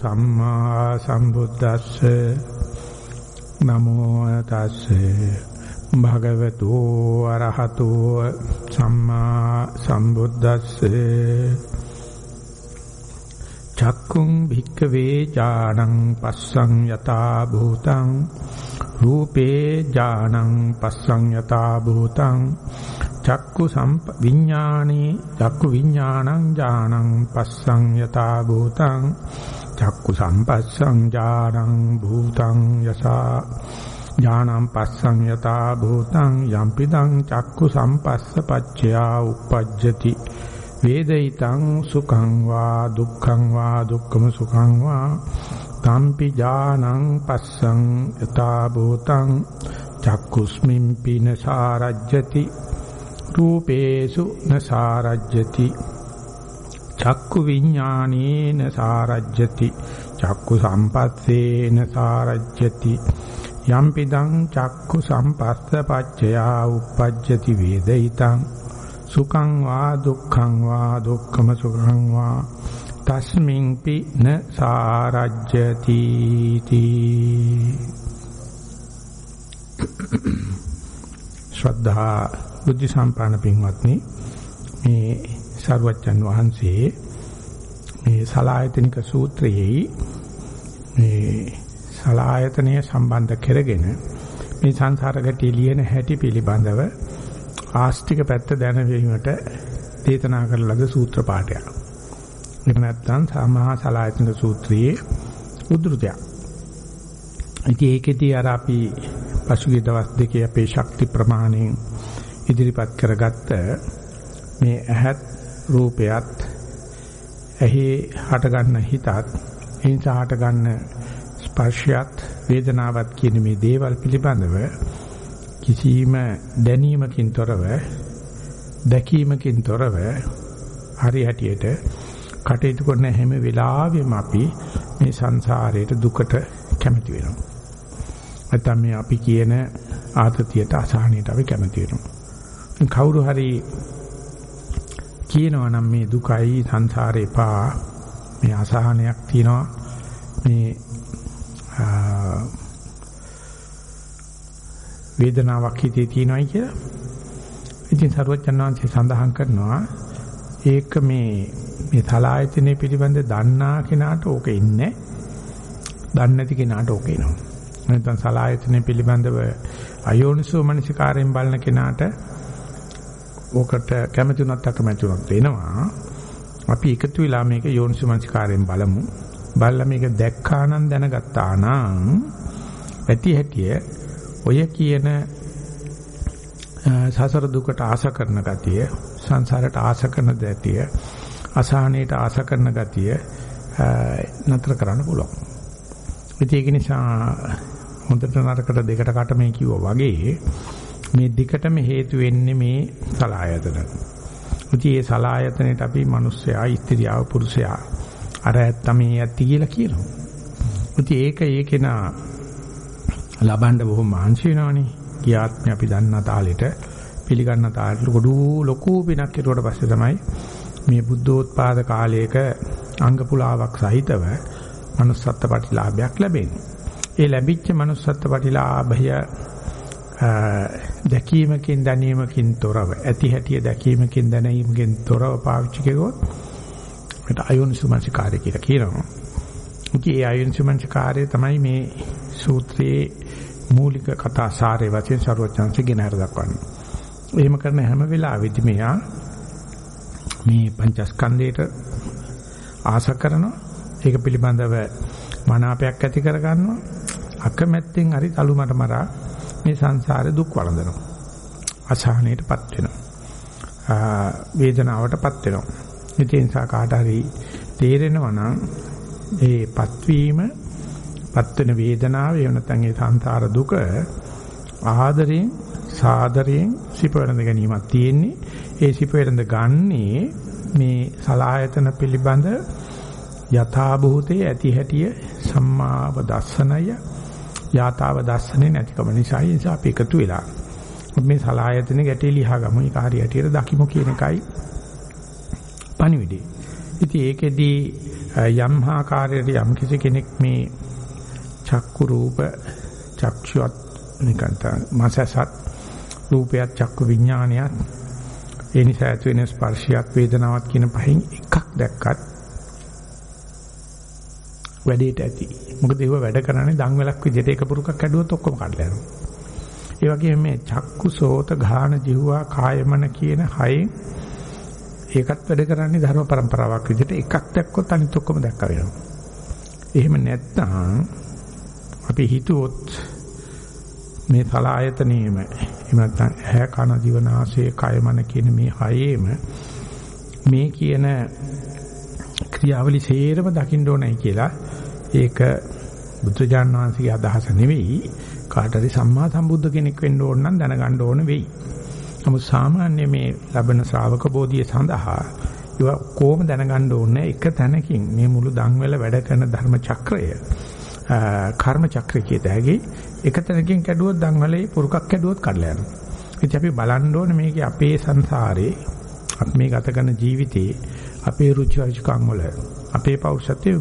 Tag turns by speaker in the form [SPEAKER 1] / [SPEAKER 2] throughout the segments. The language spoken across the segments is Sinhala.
[SPEAKER 1] සම්මා සම්බුද්දස්ස නමෝ තස්සේ භගවතු අරහතෝ සම්මා සම්බුද්දස්සේ චක්කුම් භික්කවේ ඥානං පස්සං යතා භූතං රූපේ ඥානං පස්සං යතා භූතං චක්කු සම්ප විඥානේ චක්කු විඥානං ඥානං පස්සං යතා භූතං චක්කු සම්පස්සං ඥානං භූතං යසා ඥානං පස්සං යතා භූතං යම්පිදං චක්කු සම්පස්ස පච්චයා uppajjati වේදිතං සුඛං වා දුක්ඛං වා දුක්ඛම සුඛං වා තම්පි ඥානං පස්සං යතා භූතං චක්කුස්මින් පින සාරජ්‍යති රූපේසු නසාරජ්‍යති චක්කු විඥානේන සාරජ්‍යති චක්කු සම්පස්සේන සාරජ්‍යති. යම්පිදං චක්කු සම්පස්ස පච්චයා uppajjati වේදිතං. සුඛං වා දුක්ඛං වා දුක්ඛම සුඛං වා. තස්මින්පි න සාරජ්‍යති තී. ශ්‍රද්ධා බුද්ධ සම්පන්න පින්වත්නි මේ සරුවච්චන් වහන්සේ මේ සලායතනික සූත්‍රයේ මේ සලායතනය සම්බන්ධ කරගෙන මේ සංසාර ගැටි ලියන හැටි පිළිබඳව ආස්තික පැත්ත දැනවීමට දේතනා කරන ලද සූත්‍ර පාඨයක්. මේක නැත්නම් සමහා සලායතනික සූත්‍රයේ උද්ෘතයක්. ඉතින් ඒකෙදී අර අපි පසුගිය දවස් දෙකේ අපේ ශක්ති ප්‍රමාණයෙන් ඉදිරිපත් කරගත්ත මේ ඇහත් රූපයත් එහි හට ගන්න හිතත් එයින් හට ගන්න ස්පර්ශයත් වේදනාවත් කියන මේ දේවල් පිළිබඳව කිසිම දැනීමකින් තොරව දැකීමකින් තොරව හරි හැටියට කටයුතු කරන හැම වෙලාවෙම අපි මේ සංසාරයේ දුකට කැමති වෙනවා. නැත්නම් මේ අපි කියන ආතතියට අසහනයට අපි කැමති වෙනවා. කවුරු හරි කියනවා නම් මේ දුකයි සංසාරේ පා මේ අසහනයක් තියෙනවා මේ වේදනාවක් හිතේ තියෙනවායි කියලා. ඉතින් සරුවචනාංශය සඳහන් කරනවා ඒක මේ මේ සලායතනෙ පිළිබඳ දන්නා කෙනාට ඕක ඉන්නේ. දන්නේ නැති කෙනාට ඕක එනවා. නැත්නම් සලායතනෙ පිළිබඳව අයෝනිසෝ මනසිකාරයෙන් බලන කෙනාට ඕකට කැමති උනත් අකමැති උනත් වෙනවා. අපි එකතු වෙලා මේක යෝනිසෝ මනසිකාරයෙන් බලමු. බලලා මේක දැක්කා නම් දැනගත්තා නම් ඇති හැටිය ඔය කියන සසර දුකට ආස කරන ගතිය සංසාරයට ආස කරන දතිය අසහනයට ආස කරන ගතිය නතර කරන්න පුළුවන්. ඒක නිසා හොඳට නරකට දෙකට කට මේ කිව්වා වගේ මේ දෙකටම හේතු වෙන්නේ මේ සලායතන. ඉතින් මේ සලායතනෙට අපි මිනිස්සයා, ස්ත්‍රියව, පුරුෂයා අර ඇත්තම ඇත්ති කියලා කියනවා. ඉතින් ඒක ඒකේනා ලබන්න බොහොම මහන්සි වෙනවනේ. ගියාත්මේ අපි දන්නා තාලෙට පිළිගන්න තාලෙට ගොඩු ලොකු පිනක් කෙරුවට පස්සේ තමයි මේ බුද්ධෝත්පාද කාලයක අංග පුලාවක් සහිතව manussත්ත්ව ප්‍රතිලාභයක් ලැබෙන්නේ. ඒ ලැබිච්ච manussත්ත්ව ප්‍රතිලාභය දැකීමකින් දැනීමකින් තොරව ඇති හැටිය දැකීමකින් දැනීමකින් තොරව පාවිච්චි කරුවොත් මේකට අයෝනිසුමනසිකාරය කියලා කියනවා. ඉතින් ඒ අයෝනිසුමනසිකාරය තමයි මේ සූත්‍රයේ මූලික කතා සාරේ වශයෙන් ਸਰවඥාන්සේ ගෙන හර දක්වන්නේ. එහෙම කරන හැම වෙලාවෙදි මෙයා මේ පංචස්කන්ධයට ආස කරනවා. ඒක පිළිබඳව මනාපයක් ඇති කර ගන්නවා. අකමැත්තෙන් හරි තලුමට මරා මේ සංසාරේ දුක් වළඳනවා. අසහනයටපත් වෙනවා. වේදනාවටපත් වෙනවා. ඒ නිසා කාට හරි තේරෙනවා නම් ඒපත් වීම පත් වෙන වේදනාව එහෙම නැත්නම් ඒ සංසාර දුක ආදරයෙන් සාදරයෙන් සිප වෙනඳ ගැනීමක් තියෙන්නේ. ඒ සිප වෙනඳ ගන්නේ මේ සලායතන පිළිබඳ යථා භූතයේ ඇති හැටිය සම්මාව දස්සනය යථාව දස්සනේ නැතිකම නිසා ඒ නිසා අපි එකතු වෙලා මේ සලායතන ගැටේ ලියා ගමු. ඒක හරියට දකිමු කියන එකයි පණිවිඩේ. ඉතින් ඒකෙදී යම් ආකාරයට යම් කිසි කෙනෙක් මේ චක්කු රූප චක්ෂුවත් නිකන්ත මාසසත් රූපයත් චක්කු විඥානයත් ඒ නිසා ඇති වෙන ස්පර්ශයක් වේදනාවක් කියන පහෙන් එකක් දැක්කත් වැඩේට ඇති. මොකද ඒව වැඩ කරන්නේ දන් වෙලක් විදිහට එක පුරුකක් ඇදුවොත් ඔක්කොම කඩලා යනවා. ඒ වගේම මේ චක්කු සෝත ගාන ජීවා කායමන කියන හයෙන් ඒකත් වැඩ කරන්නේ ධර්ම પરම්පරාවක් විදිහට එකක් දැක්කොත් අනිත් ඔක්කොම දැක්ක වෙනවා. එහෙම නැත්නම් අපි හිතුවොත් මේ සලායතනෙම එහෙම නැත්නම් ඇහැ කන දිව නාසය කය මන කියන මේ හයේම මේ කියන ක්‍රියාවලි සේරම දකින්න ඕනයි කියලා ඒක බුදුජාන් වහන්සේගේ අදහස නෙවෙයි කාට හරි සම්මා සම්බුද්ධ කෙනෙක් වෙන්න ඕන නම් දැනගන්න ඕන වෙයි. නමුත් සාමාන්‍ය මේ ලබන ශ්‍රාවක බෝධිය සඳහා ඒවා කොහොම දැනගන්න ඕනේ එක තැනකින් මේ මුළු ධම්වල වැඩ කරන ධර්ම චක්‍රය කර්ම චක්‍රය කියත හැකි එක තැනකින් කැඩුවොත් ධම්වලේ පුරුකක් කැඩුවොත් කඩලා යනවා. ඉතින් අපි බලන්න ඕනේ මේකේ අපේ සංසාරේ අපි මේ ගත කරන ජීවිතේ අපේ රුචි අරුචිකම් වල අපේ පෞරුෂත්වයේ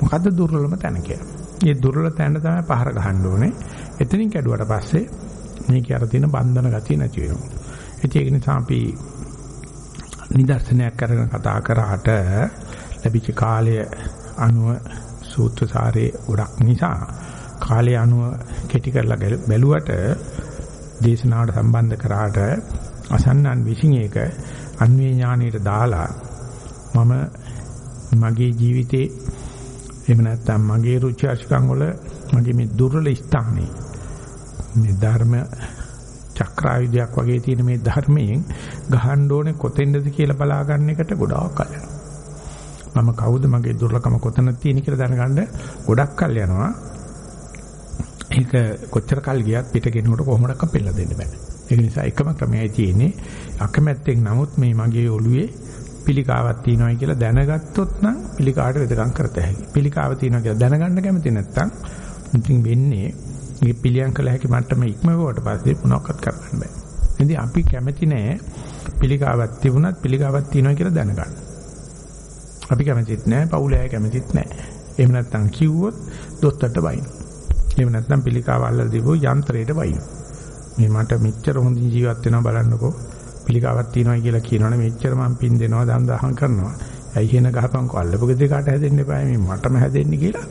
[SPEAKER 1] මොකද්ද දුර්වලම තැන කියලා. මේ දුර්වල තැන තමයි පහර ගහන්න ඕනේ. එතනින් කැඩුවට පස්සේ මේකේ අර තියෙන බන්ධන ගතිය නැති වෙනවා. ඒක නිසා අපි නිදර්ශනයක් කරගෙන කතා කරාට ලැබිච්ච කාලය අනුව සූත්‍ර සාරේ ගොඩක් නිසා කාලය අනුව කෙටි කරලා බැලුවට දේශනාවට සම්බන්ධ කරාට අසන්නන් විසින් ඒක අන්වේ ඥානයට දාලා මම මගේ ජීවිතේ එහෙම නැත්නම් මගේ රුචි අරුචිකම් වල මගේ මේ දුර්වල ස්ථානේ මේ ධර්ම චක්‍රායුධයක් වගේ තියෙන මේ ධර්මයෙන් ගහන්න ඕනේ කොතෙන්ද කියලා බලා ගන්න එකට ගොඩාක් කල් යනවා. මම කවුද මගේ දුර්ලකම කොතනද තියෙන කියලා දැනගන්න ගොඩක් කල් යනවා. ඒක කොච්චර කල් ගියත් පිටගෙනකොට කොහොමඩක්ක පෙළ දෙන්න බෑ. ඒක නිසා එකම ක්‍රමයයි තියෙන්නේ අකමැත්තෙන් නමුත් මේ මගේ ඔළුවේ පිළිකාවක් තියෙනවා කියලා දැනගත්තොත් නම් පිළිකාට වෙදකම් කරත හැකියි. පිළිකාව තියෙනවා කියලා දැනගන්න කැමති නැත්නම් ඉතින් වෙන්නේ මේ පිළියම් කළ හැකි මට්ටම ඉක්මවුවට පස්සේ මොනවක්වත් කරන්න බෑ. ඉතින් අපි කැමති නෑ පිළිකාවක් තිබුණත් පිළිකාවක් තියෙනවා කියලා දැනගන්න. අපි කැමතිත් නෑ පවුලේ අය කැමතිත් නෑ. එහෙම නැත්නම් කිව්වොත් දොස්තරට වයින්. එහෙම නැත්නම් පිළිකාව අල්ලලා දීපුව යන්ත්‍රයට වයින්. මේ මට මෙච්චර හොඳින් ජීවත් වෙනවා බලන්නකෝ. පිළිකාවක් තියෙනවා කියලා කියනවනේ මෙච්චර මං පින් දෙනවා දන් දහම් කරනවා. ඇයි කියන ගහපන්කෝ අල්ලපු ගෙදර කාට හැදෙන්න එපා මේ මටම හැදෙන්න කියලා.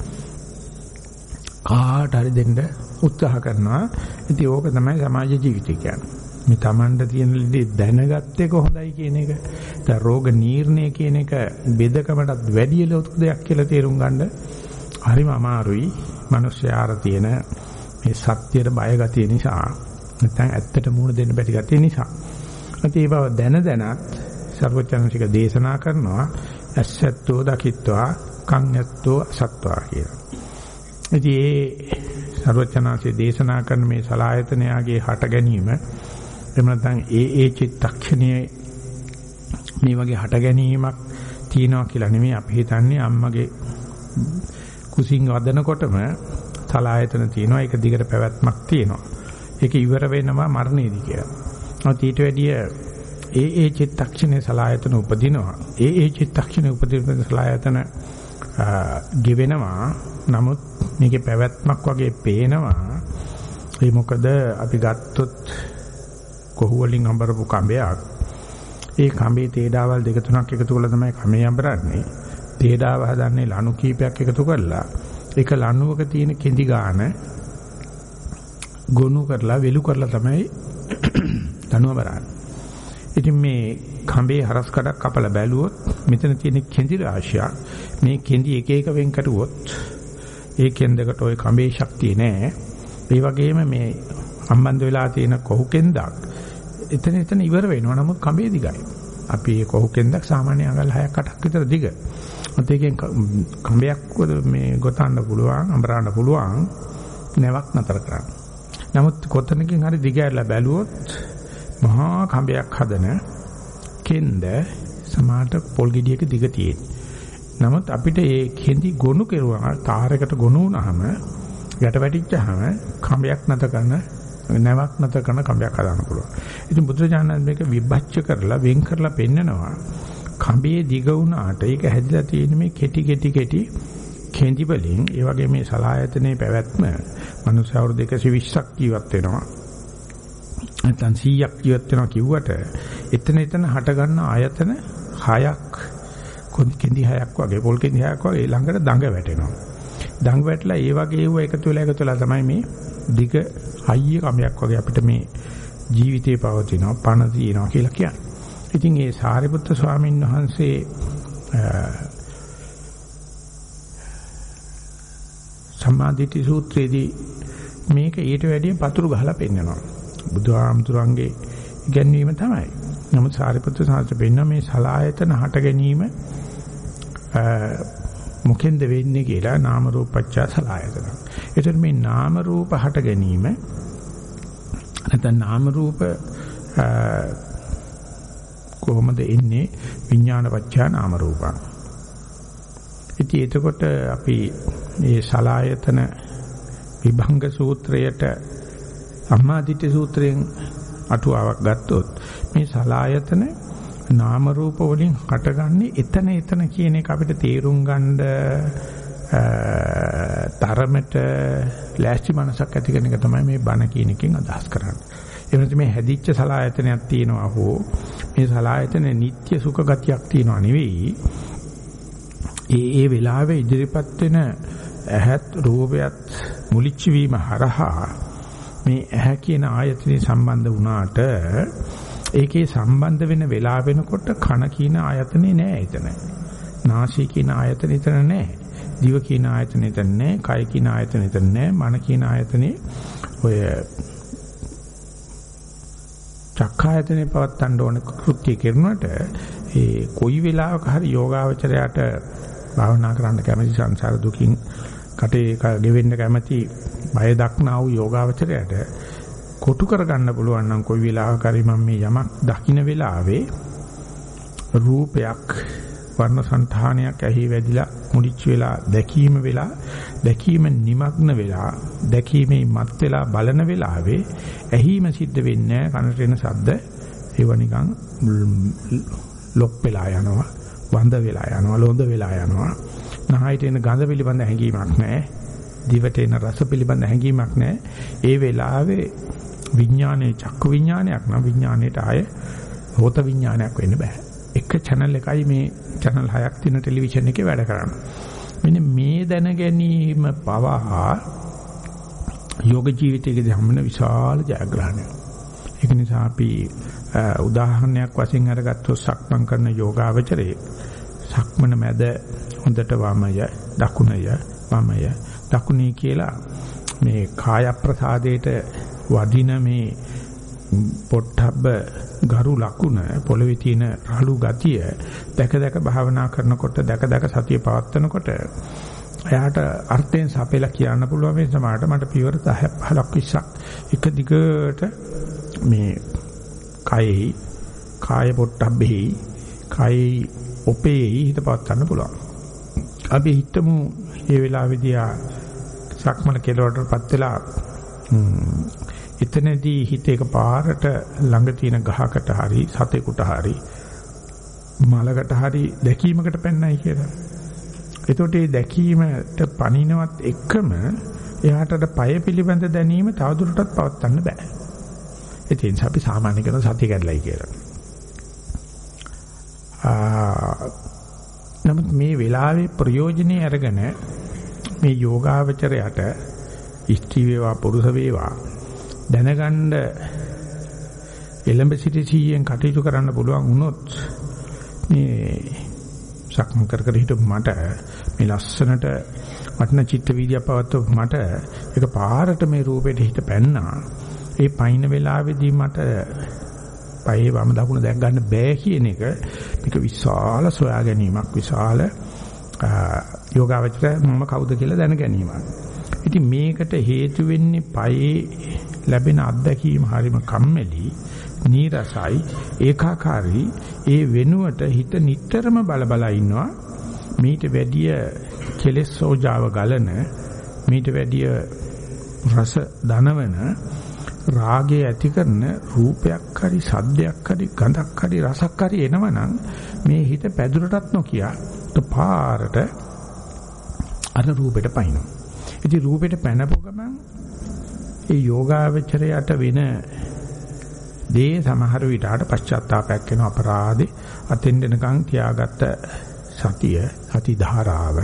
[SPEAKER 1] කාට හරි දෙන්න උත්සාහ කරනවා. ඉතින් ඕක තමයි සමාජ ජීවිතය කියන්නේ. මේ Tamanda තියෙන ලෙඩේ දැනගත්තේ කොහොඳයි කියන එක. දැන් රෝග නිర్ణය කියන එක බෙදකමටත් වැඩි ලොකු දෙයක් කියලා තේරුම් ගන්න හරිම අමාරුයි. මිනිස්යාර තියෙන මේ සත්‍යයට බය ගතිය නිසා නැත්නම් ඇත්තට මුහුණ දෙන්න බැරි ගතිය නිසා. ඒ බව දැන දැනත් සර්වචනසික දේශනා කරනවා ඇස්සැත්තෝ දකිත්වා කන් ඇත්තෝ අසත්වා කියලා. ඉතින් ඒ සර්වචනාංශයේ දේශනා කරන මේ සලායතනයාගේ හට ගැනීම එහෙම නැත්නම් ඒ ඒ චිත්තක්ෂණයේ මේ වගේ හට ගැනීමක් තියෙනවා කියලා නෙමෙයි අපි හිතන්නේ අම්මගේ කුසින් වදනකොටම සලායතන තියෙනවා ඒක දිගට පැවැත්මක් තියෙනවා ඒක ඉවර වෙනවා මරණයේදී කියලා. ඊට වැඩිය ඒ ඒ චිත්තක්ෂණේ සලායතන උපදිනවා. ඒ ඒ චිත්තක්ෂණේ උපදින සලායතන ගෙවෙනවා. නමුත් මේකේ පැවැත්මක් වගේ පේනවා. ඒ මොකද අපි ගත්තොත් කොහු වලින් අඹරපු කඹයක්. ඒ කඹේ තේඩාවල් දෙක තුනක් එකතු කරලා තමයි කමේ අඹරන්නේ. තේඩාව හදන්නේ ලණු කීපයක් එකතු කරලා ඒක ලණුවක තියෙන කෙඳි ගාන ගොනු කරලා වෙලු කරලා තමයි ලණුව බරන්නේ. ඉතින් මේ කඹේ හරස් කඩක් කපලා බැලුවොත් මෙතන තියෙන කෙඳි රාශියක් මේ කෙඳි එක එක වෙන් කරුවොත් ඒ කෙන්දකට ওই කඹේ ශක්තිය නෑ. ඒ වගේම මේ සම්බන්ධ වෙලා තියෙන කොහු කෙන්දක් එතන එතන ඉවර වෙනවා. නමුත් කඹේ දිගයි. අපි මේ කොහු කෙන්දක් සාමාන්‍ය අඟල් 6ක් 8ක් විතර දිග. ඒකෙන් කඹයක් මේ ගොතන්න පුළුවන්, අඹරන්න පුළුවන් නැවක් නතර කරන්න. නමුත් කොතනකින් හරි දිග ඇරලා බැලුවොත් මහා කඹයක් හදන කෙන්ද සමාට පොල් ගෙඩියක දිග තියෙන්නේ. නමුත් අපිට ඒ කෙඳි ගොනු කෙරුවා තාරයකට ගොනු වුණාම යට වැටිච්චාම කඹයක් නැත කරන නැවක් නැත කරන කඹයක් හදාන්න පුළුවන්. ඉතින් බුදුරජාණන් මේක විභජ්‍ය කරලා වෙන් කරලා පෙන්නනවා. කඹේ දිග වුණාට ඒක හැදිලා තියෙන මේ කෙටි කෙටි කෙටි කෙඳි වලින් ඒ වගේ මේ සලායතනේ පැවැත්ම මනුස්ස අවුරුදු 120ක් ජීවත් වෙනවා නැත්නම් 100ක් ජීවත් වෙනවා කිව්වට එතන එතන හට ගන්න ආයතන 6ක් කෙඳි 6ක් වගේ පොල් කෙඳි 6ක් වගේ ළඟට දඟ වැටෙනවා දඟ වැටලා ඒ වගේ ඒව එකතු වෙලා එකතු වෙලා තමයි මේ දිග හයිය කමයක් වගේ අපිට මේ ජීවිතේ පවතිනවා පණ තියෙනවා කියලා කියන්නේ. ඉතින් ඒ සාරිපුත්‍ර ස්වාමීන් වහන්සේ සම්මාදිට්ඨි සූත්‍රයේදී මේක ඊට වැඩිය පතුරු ගහලා පෙන්නනවා. බුදුහාමුදුරන්ගේ ඉගැන්වීම තමයි. නමුත් සාරිපුත්‍ර සාංශ පෙන්න මේ සලායතන හට ගැනීම මොකෙන්ද වෙන්නේ කියලා නාම රූපච්ඡා සලායතන. ඒතර මේ නාම රූප හට ගැනීම නැත්නම් නාම රූප කොහොමද එන්නේ විඥානපච්ඡා නාම රූපං. ඉතින් එතකොට අපි මේ සලායතන විභංග සූත්‍රයට අම්මාදිට්ඨි සූත්‍රයෙන් අටුවාවක් ගත්තොත් මේ සලායතන නාම රූප වලින් හටගන්නේ එතන එතන කියන එක අපිට තේරුම් ගන්න තරමට ලෑස්ති මනසක් ඇති කරන එක තමයි මේ බණ කියන එකෙන් අදහස් කරන්නේ. එහෙම නැත්නම් මේ හැදිච්ච සලායතනයක් තියෙනවා හෝ මේ සලායතන නিত্য සුඛ ගතියක් තියෙනවා නෙවෙයි. ඒ ඒ වෙලාවේ ඉදිරිපත් වෙන ඇහත් රූපයත් මුලිච්ච වීම හරහා මේ ඇහැ කියන ආයතනේ සම්බන්ධ වුණාට ඒකේ සම්බන්ධ වෙන වෙලා වෙනකොට කන කියන ආයතනේ නෑ එතන. නාසය කියන ආයතනේ එතන නෑ. දිව කියන ආයතනේ එතන නෑ. කය කියන ආයතනේ එතන නෑ. මන කියන ආයතනේ ඔය චක්ඛායතනේ පවත්තන්න ඕන කෘත්‍ය කරනකොට ඒ කොයි වෙලාවක හරි යෝගාවචරයට භාවනා කරන්න කැමති සංසාර දුකින් කටේ ගෙවෙන්න කැමති බය දක්නා වූ යෝගාවචරයට කොටු කරගන්න පුළුවන් නම් කොයි වෙලාවක හරි මම මේ යමක් දකින්න වෙලාවේ රූපයක් වර්ණ సంతානයක් ඇහි වැදිලා මුලිච්ච වෙලා දැකීම වෙලා දැකීම নিমগ্ন වෙලා දැකීමේ මත් වෙලා බලන වෙලාවේ ඇහිම සිද්ධ වෙන්නේ කනට එන ශබ්ද ඒව නිකන් ලොප් වෙලා යනවා වඳ වෙලා යනවා ලොඳ වෙලා යනවා. නහයට එන ගඳ පිළිබඳ හැඟීමක් නැහැ දිවට එන රස පිළිබඳ හැඟීමක් නැහැ ඒ වෙලාවේ විඥානයේ චක්කු විඥානයක් නම් විඥාණයට ආය හෝත විඥානයක් වෙන්න බෑ. එක channel එකයි මේ channel 6ක් තියෙන ටෙලිවිෂන් එකේ වැඩ කරන්නේ. මෙන්න මේ දැන ගැනීම පවා යෝග ජීවිතයේදී හම්බෙන විශාල ජයග්‍රහණයක්. ඒක නිසා අපි උදාහරණයක් වශයෙන් අරගත්තොත් සක්මන් කරන යෝගාවචරයේ සක්මන මැද හොඳට වමය දකුණය වමය. දකුණේ කියලා මේ කාය ප්‍රසාදයට වදින මේ පොට්ටබ්බ ගරු ලකුණ පොළවේ තියෙන රළු ගතිය දැක දැක භාවනා කරනකොට දැක දැක සතිය පවත්වනකොට එයාට අර්ථයෙන් සපෙලා කියන්න පුළුවන් මේ සමාහට මට පියවර 10ක් 15ක් 20ක් එක දිගට මේ කයෙහි කාය පොට්ටබ්බෙහි කයෙහි ඔපේහි හිත පවත්වන්න පුළුවන්. අපි හිතමු මේ වෙලාවේදී ආ සක්මන කෙලවරටපත් වෙලා එතනදී හිත එක පාරට ළඟ තියෙන ගහකට හරි සතෙකුට හරි මලකට හරි දැකීමකට පැන්නයි කියලා. එතකොට මේ දැකීමට පණිනවත් එක්කම එයාට පය පිළිබඳ දැනීම තවදුරටත් පවත්වන්න බෑ. ඒ නිසා අපි සාමාන්‍ය කරන සතිය කැඩලයි කියලා. නමුත් මේ වෙලාවේ ප්‍රයෝජනේ අරගෙන මේ යෝගාවචරයට ස්ත්‍රී වේවා පුරුෂ වේවා දැනගන්න එලඹ සිටි සීයෙන් කටයුතු කරන්න පුළුවන් වුණොත් මේ සක්මන් කර කර හිටපු මට මේ ලස්සනට වටින චිත්ත වීදියා පවත්වපු මට ඒක පාරට මේ රූපෙට හිත පැන්නා. ඒ පයින් වෙලාවේදී මට පයේ වම දකුණ දැක් ගන්න බෑ කියන එක මේක විශාල සොයා ගැනීමක් විශාල යෝගාවචර මම කවුද කියලා දැන ගැනීමක්. ඉතින් මේකට හේතු වෙන්නේ පයේ ලැබෙන අත්දැකීම හරිම කම්මැලි, නීරසයි, ඒකාකාරී. ඒ වෙනුවට හිත නිටතරම බලබලා ඉන්නවා. මීට වැඩිය කෙලෙස් සෝජාව ගලන, මීට වැඩිය රස දනවන රාගය ඇති කරන රූපයක් හරි සද්දයක් හරි ගඳක් හරි රසක් හරි එනවනම් මේ හිත පැදුරටත් නොකිය පාරට අර රූපෙට පයින්නවා. ඉතින් රූපෙට පැනපු ගමන් ඒ යෝගාවචරයට වෙන දේ සමහර විටාට පශ්චාත්තාවයක් වෙන අපරාධේ අතෙන් දෙනකන් තියාගත්ත සතිය සති ධාරාව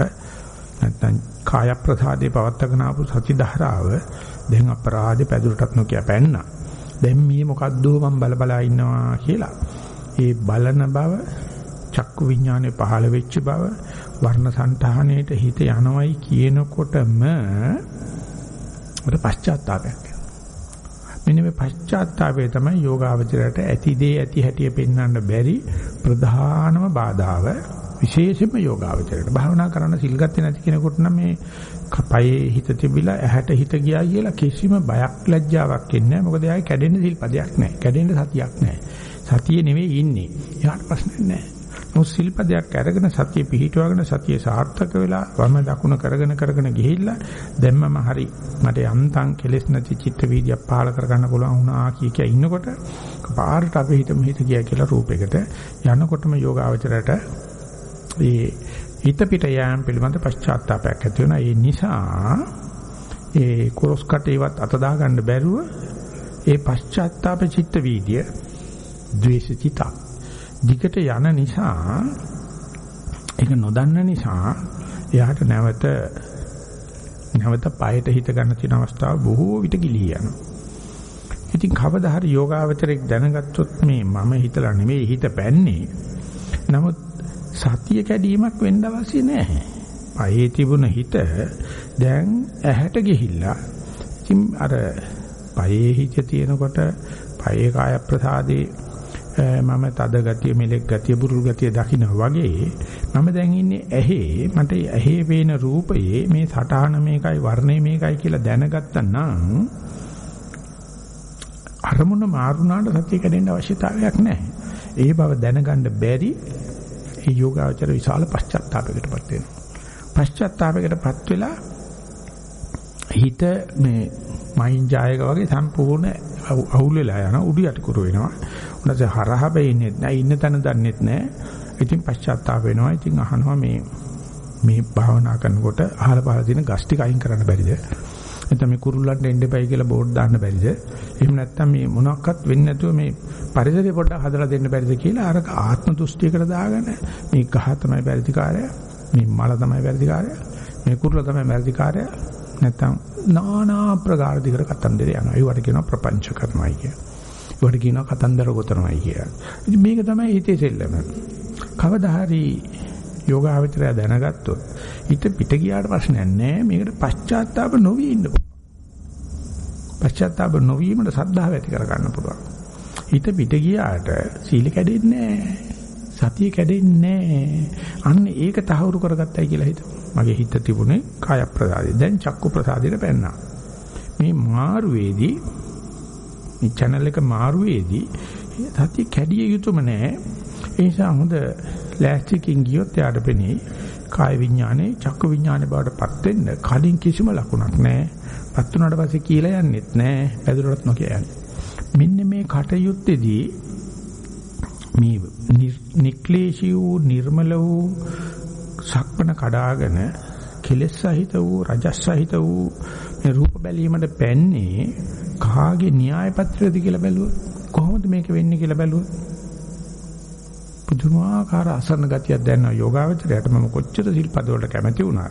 [SPEAKER 1] නැත්නම් කාය ප්‍රසාදේ පවත්තගෙන ආපු සති ධාරාව දැන් අපරාධේ පැදුරටත් නොකිය පැන්නා. දැන් මේ මොකද්ද මම බල බලා ඉන්නවා කියලා. ඒ බලන බව චක්කු විඥානේ පහළ වෙච්ච බව වර්ණ సంతාහණයට හිත යනවයි කියනකොටම උඩ පශ්චාත්තාපයක් මෙන්න මේ පශ්චාත්තාපය තමයි යෝගාවචරයට ඇති දේ ඇති හැටිය පෙන්වන්න බැරි ප්‍රධානම බාධාව විශේෂයෙන්ම යෝගාවචරයට. භාවනා කරන්න සිල් ගත්තේ නැති කෙනෙකුට නම් මේ කපයේ හිත තිබිලා ඇහැට හිත ගියා කියලා කිසිම බයක් ලැජ්ජාවක් එන්නේ නැහැ. මොකද එයාගේ කැඩෙන්න සිල්පදයක් නැහැ. කැඩෙන්න සතියක් නැහැ. සතිය නෙවෙයි ඉන්නේ. එයාට ප්‍රශ්නයක් නැහැ. මොහොත් සිල්පදයක් අරගෙන සතිය පිහිටවගෙන සතිය සාර්ථක වෙලා වම දකුණ කරගෙන කරගෙන ගිහිල්ලා දැම්මම හරි මට යන්තම් කෙලෙස් නැති චිත්ත වීදියක් පහල කරගන්න පුළුවන් වුණා කිය කිය ඉන්නකොට පාරට අපි හිතමු හිත ගියා කියලා රූපයකට යනකොටම යෝගාවචරයට ඒ හිත පිට යෑම පිළිබඳ පශ්චාත්තාවයක් ඇති වෙනවා ඒ නිසා ඒ කොරස් කටේවත් අත දාගන්න බැරුව ඒ පශ්චාත්තාප චිත්ත වීදිය ද්වේෂ චිතක් දිගට යන නිසා ඒක නොදන්න නිසා එයාට නැවත නැවත পায়ට හිත ගන්න තියෙන අවස්ථාව බොහෝ විට ගිලී යනවා. ඉතින් කවදා හරි යෝගාවචරයක් දැනගත්තොත් මේ මම හිතලා නෙමෙයි හිත පැන්නේ. නමුත් සතිය කැඩීමක් වෙන්න අවශ්‍ය නැහැ. පයේ තිබුණ හිත දැන් ඇහැට ගිහිල්ලා ඉතින් අර පයේ හිත තියෙනකොට පයේ කාය ප්‍රසාදේ මම තද ගතිය මෙලෙක් ගතිය බුරුල් ගතිය දකින්න වගේ මම දැන් ඉන්නේ ඇහි මට ඇහි පේන රූපයේ මේ සටහන මේකයි වර්ණය මේකයි කියලා දැනගත්තා නම් අරමුණ මාරුණාට සත්‍ය කැඩෙන්න අවශ්‍යතාවයක් නැහැ. ඒ බව දැනගන්න බැරි ඒ යෝගාචර විශාල පශ්චාත්තාපයකටපත් වෙනවා. පශ්චාත්තාපයකටපත් වෙලා හිත මේ මයින් ජායක වගේ සම්පූර්ණ අවුල් වෙලා යන උඩු යට කුරු වෙනවා. උනස හරහ බෙන්නේ නැහැ. ඉන්න තැන දන්නෙත් නැහැ. ඉතින් පශ්චාත්තාප වෙනවා. ඉතින් අහනවා මේ මේ භාවනා කරනකොට අහල පහල තියෙන ගස් ටික අයින් කරන්න බැරිද? නැත්නම් මේ කුරුල්ලන්ට එන්න එපයි කියලා බෝඩ් දාන්න බැරිද? එහෙම නැත්නම් මේ මොනක්වත් වෙන්නේ නැතුව මේ පරිසරය පොඩ්ඩක් හදලා දෙන්න බැරිද කියලා අර ආත්ම දෘෂ්ටියකට දාගෙන මේ ගහ තමයි වැරදිකාරය, මේ මල තමයි වැරදිකාරය, මේ කුරුල්ල තමයි වැරදිකාරය. නැත්නම් নানা ප්‍රකාර දිගට කතන්දර යනවා. ඒවට කියනවා ප්‍රපංච කරනවායි කියලා. ඒවට කියනවා කතන්දර ගොතනවායි කියලා. ඉතින් මේක තමයි හිතේ සෙල්ලම. කවදා හරි යෝගාවචරය දැනගත්තොත් හිත පිට ගියාට ප්‍රශ්නයක් නැහැ. මේකට පශ්චාත්තාප නොවි ඉන්න පශ්චාත්තාප නොවීමට සද්ධාව ඇති කර ගන්න පුළුවන්. හිත පිට ගියාට සීල කැඩෙන්නේ නැහැ. සතිය කැඩෙන්නේ නැහැ. අන්න ඒක තහවුරු කරගත්තයි කියලා හිතමු. මගේ හිත තිබුණේ කාය ප්‍රසාදේ. දැන් චක්කු ප්‍රසාදෙට පැන්නා. මේ මාරුවේදී මේ channel එක මාරුවේදී සතිය කැඩිය යුතුම නෑ. ඒ නිසා හොඳ ලෑස්තිකින් ගියොත් යාට පෙනේ කාය විඥානේ චක්කු විඥානේ බවට පත් වෙන්න කලින් කිසිම ලකුණක් නෑ. පත් වුණාට පස්සේ කියලා යන්නෙත් නෑ. පැදුරටත් නොකිය යන්නේ. මෙන්න මේ කටයුත්තේදී මේ නික්ලේශී වූ නිර්මල වූ සක්පන කඩාගෙන කෙලෙස් සහිත වූ රජස් සහිත වූ මේ රූප බැලීමට පැන්නේ කාගේ න්‍යාය පත්‍රයද කියලා බැලුවොත් කොහොමද මේක වෙන්නේ කියලා බැලුවොත් පුදුමාකාර අසරණ ගතියක් දැනෙනවා යෝගාවචරයට මම කොච්චර සිල්පද වලට කැමති වුණා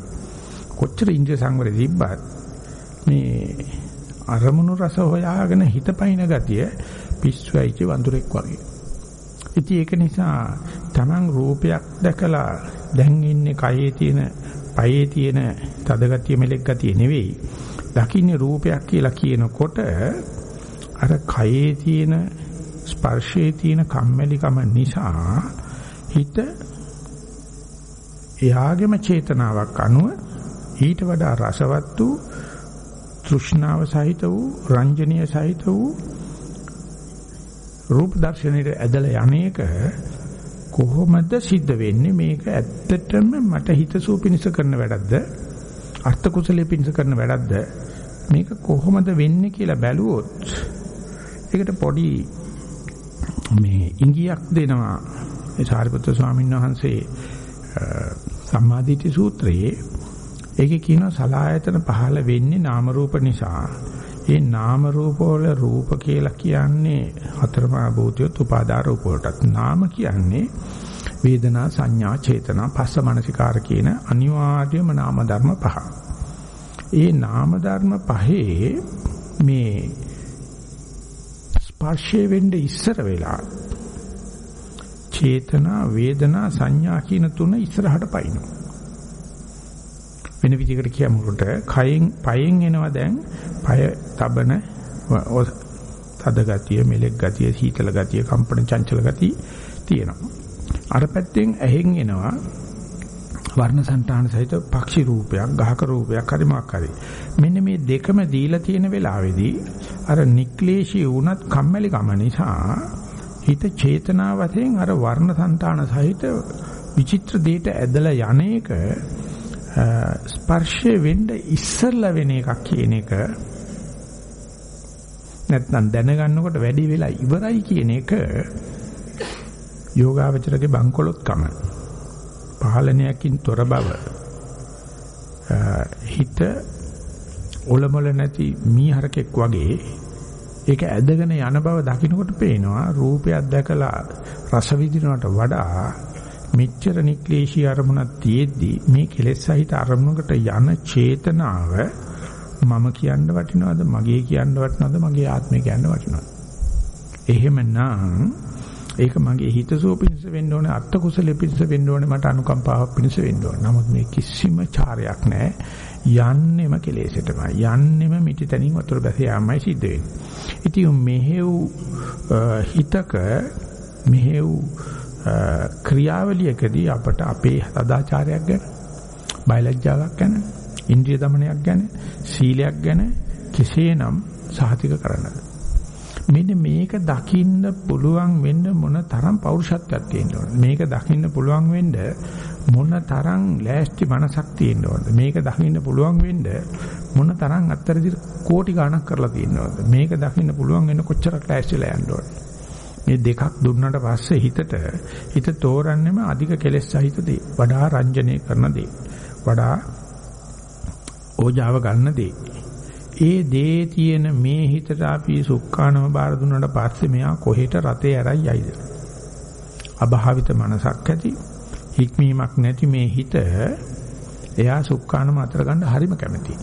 [SPEAKER 1] කොච්චර ඉන්ද්‍රිය සංවරය තිබ්බත් මේ අරමුණු රස හොයාගෙන හිතපයින් ගතිය පිස්සුයිච වඳුරෙක් වගේ ඉතින් ඒක නිසා Taman රූපයක් දැකලා දැන් ඉන්නේ කයේ තියෙන පයේ තියෙන තද ගතිය මෙලෙක් ගතිය නෙවෙයි. දකින්නේ රූපයක් කියලා කියනකොට අර කයේ තියෙන ස්පර්ශයේ තියෙන කම්මැලිකම නිසා හිත එයාගේම චේතනාවක් අනුව ඊට වඩා රසවත් වූ තෘෂ්ණාව සහිත වූ රංජනීය සහිත වූ රූප දර්ශනයේ ඇදලා යන්නේක කොහොමද සිද්ධ වෙන්නේ? මේක ඇත්තටම මට හිතසුව පිණිස කරන වැඩක්ද? අර්ථ කුසලයේ පිණිස කරන වැඩක්ද? මේක කොහොමද වෙන්නේ කියලා බැලුවොත් ඒකට පොඩි මේ ඉංගියක් දෙනවා ඒ සාරිපුත්‍ර ස්වාමීන් වහන්සේ සම්මාදිට්ඨි සූත්‍රයේ ඒකේ කියනවා සලායතන පහළ වෙන්නේ නාම රූප නිසා. ඒ නාම රූප වල රූප කියලා කියන්නේ හතරමා භූතියොත් උපාදාර රූප වලටත් නාම කියන්නේ වේදනා සංඥා චේතනා පස්ස මනසිකාර කියන අනිවාර්යම නාම ධර්ම පහ. ඒ නාම ධර්ම පහේ මේ ස්පර්ශය වෙන්නේ ඉස්සර වෙලා චේතනා වේදනා සංඥා කියන තුන ඉස්සරහට පයින්නවා. වෙන විදිහකට කියමුකට කයෙන් පයෙන් එනවා දැන් පය තබන තද ගතිය මෙලෙක් ගතිය සීතල ගතිය කම්පන චංචල ගතිය තියෙනවා. අර පැත්තෙන් ඇහෙන් එනවා වර්ණ సంతාන සහිත පක්ෂි රූපයක් ගහක රූපයක් හරි මොකක් හරි. මෙන්න මේ දෙකම දීලා තියෙන වෙලාවේදී අර නික්ලේශී වුණත් කම්මැලි කම නිසා හිත චේතනාවතෙන් අර වර්ණ సంతාන සහිත විචිත්‍ර දෙයට ඇදලා යන එක ස්පර්ශය වෙන්න ඉස්සෙල්ලා වෙන එකක් කියන එක නැත්නම් දැනගන්නකොට වැඩි වෙලා ඉවරයි කියන එක යෝගාවචරගේ බංකොලොත් කමයි පහළණයකින් තොර බව. හිත ඔලමුල නැති මීහරකෙක් වගේ ඒක ඇදගෙන යන බව දකින්නකොට පේනවා රූපයක් දැකලා රස විඳිනවට වඩා මෙච්චර නික්ලේශී අරමුණක් තියෙද්දි මේ කෙලෙස් සහිත අරමුණකට යන චේතනාව මම කියන්න වටිනවද මගේ කියන්න වටිනවද මගේ ආත්මය කියන්න වටිනවද? එහෙමනම් ඒක මගේ හිතසුව පිණිස වෙන්න ඕනේ අත්ත කුසල පිණිස වෙන්න ඕනේ මට අනුකම්පාවක් පිණිස වෙන්න ඕනේ. නමුත් මේ කිසිම චාරයක් නැහැ. යන්නෙම කෙලෙසටමයි. යන්නෙම මිටිතනින් වතුර බැස යාමයි සිද්ධ වෙන්නේ. ඉතින් මෙහෙව් හිතක මෙහෙව් ක්‍රියාවලියකදී අපට අපේ සදාචාරයක් ගැන බයලජ්ජාවක් ගැන ඉන්ද්‍රිය දමනයක් ගැන සීලයක් ගැන කෙසේනම් සාහිතික කරන්නද මෙන්න මේක දකින්න පුළුවන් වෙන්න මොන තරම් පෞරුෂත්වයක් තියෙන්න ඕනද? මේක දකින්න පුළුවන් වෙන්න මොන තරම් ලෑස්ති මනසක් තියෙන්න ඕනද? මේක දකින්න පුළුවන් වෙන්න මොන තරම් අත්තරදි කෝටි ගණක් කරලා තියෙනවද මේක දකින්න පුළුවන් වෙන්න කොච්චරක් ලෑස්තිලා යන්න ඕනද? මේ දෙකක් දුන්නට පස්සේ හිතට හිත තෝරන්නෙම අධික කෙලෙස් සහිත දේ. වඩා රංජනය කරන දේ. වඩා ඕජාව ගන්න දේ. ඒ දේ තියෙන මේ හිතට අපි සුක්කානම බාර දුන්නාට පස්සේ මෙයා කොහෙට රතේ ඇරයි යයිද? අභාවිත මනසක් ඇති හික්මීමක් නැති මේ හිත එයා සුක්කානම අතර ගන්න හරිම කැමතියි.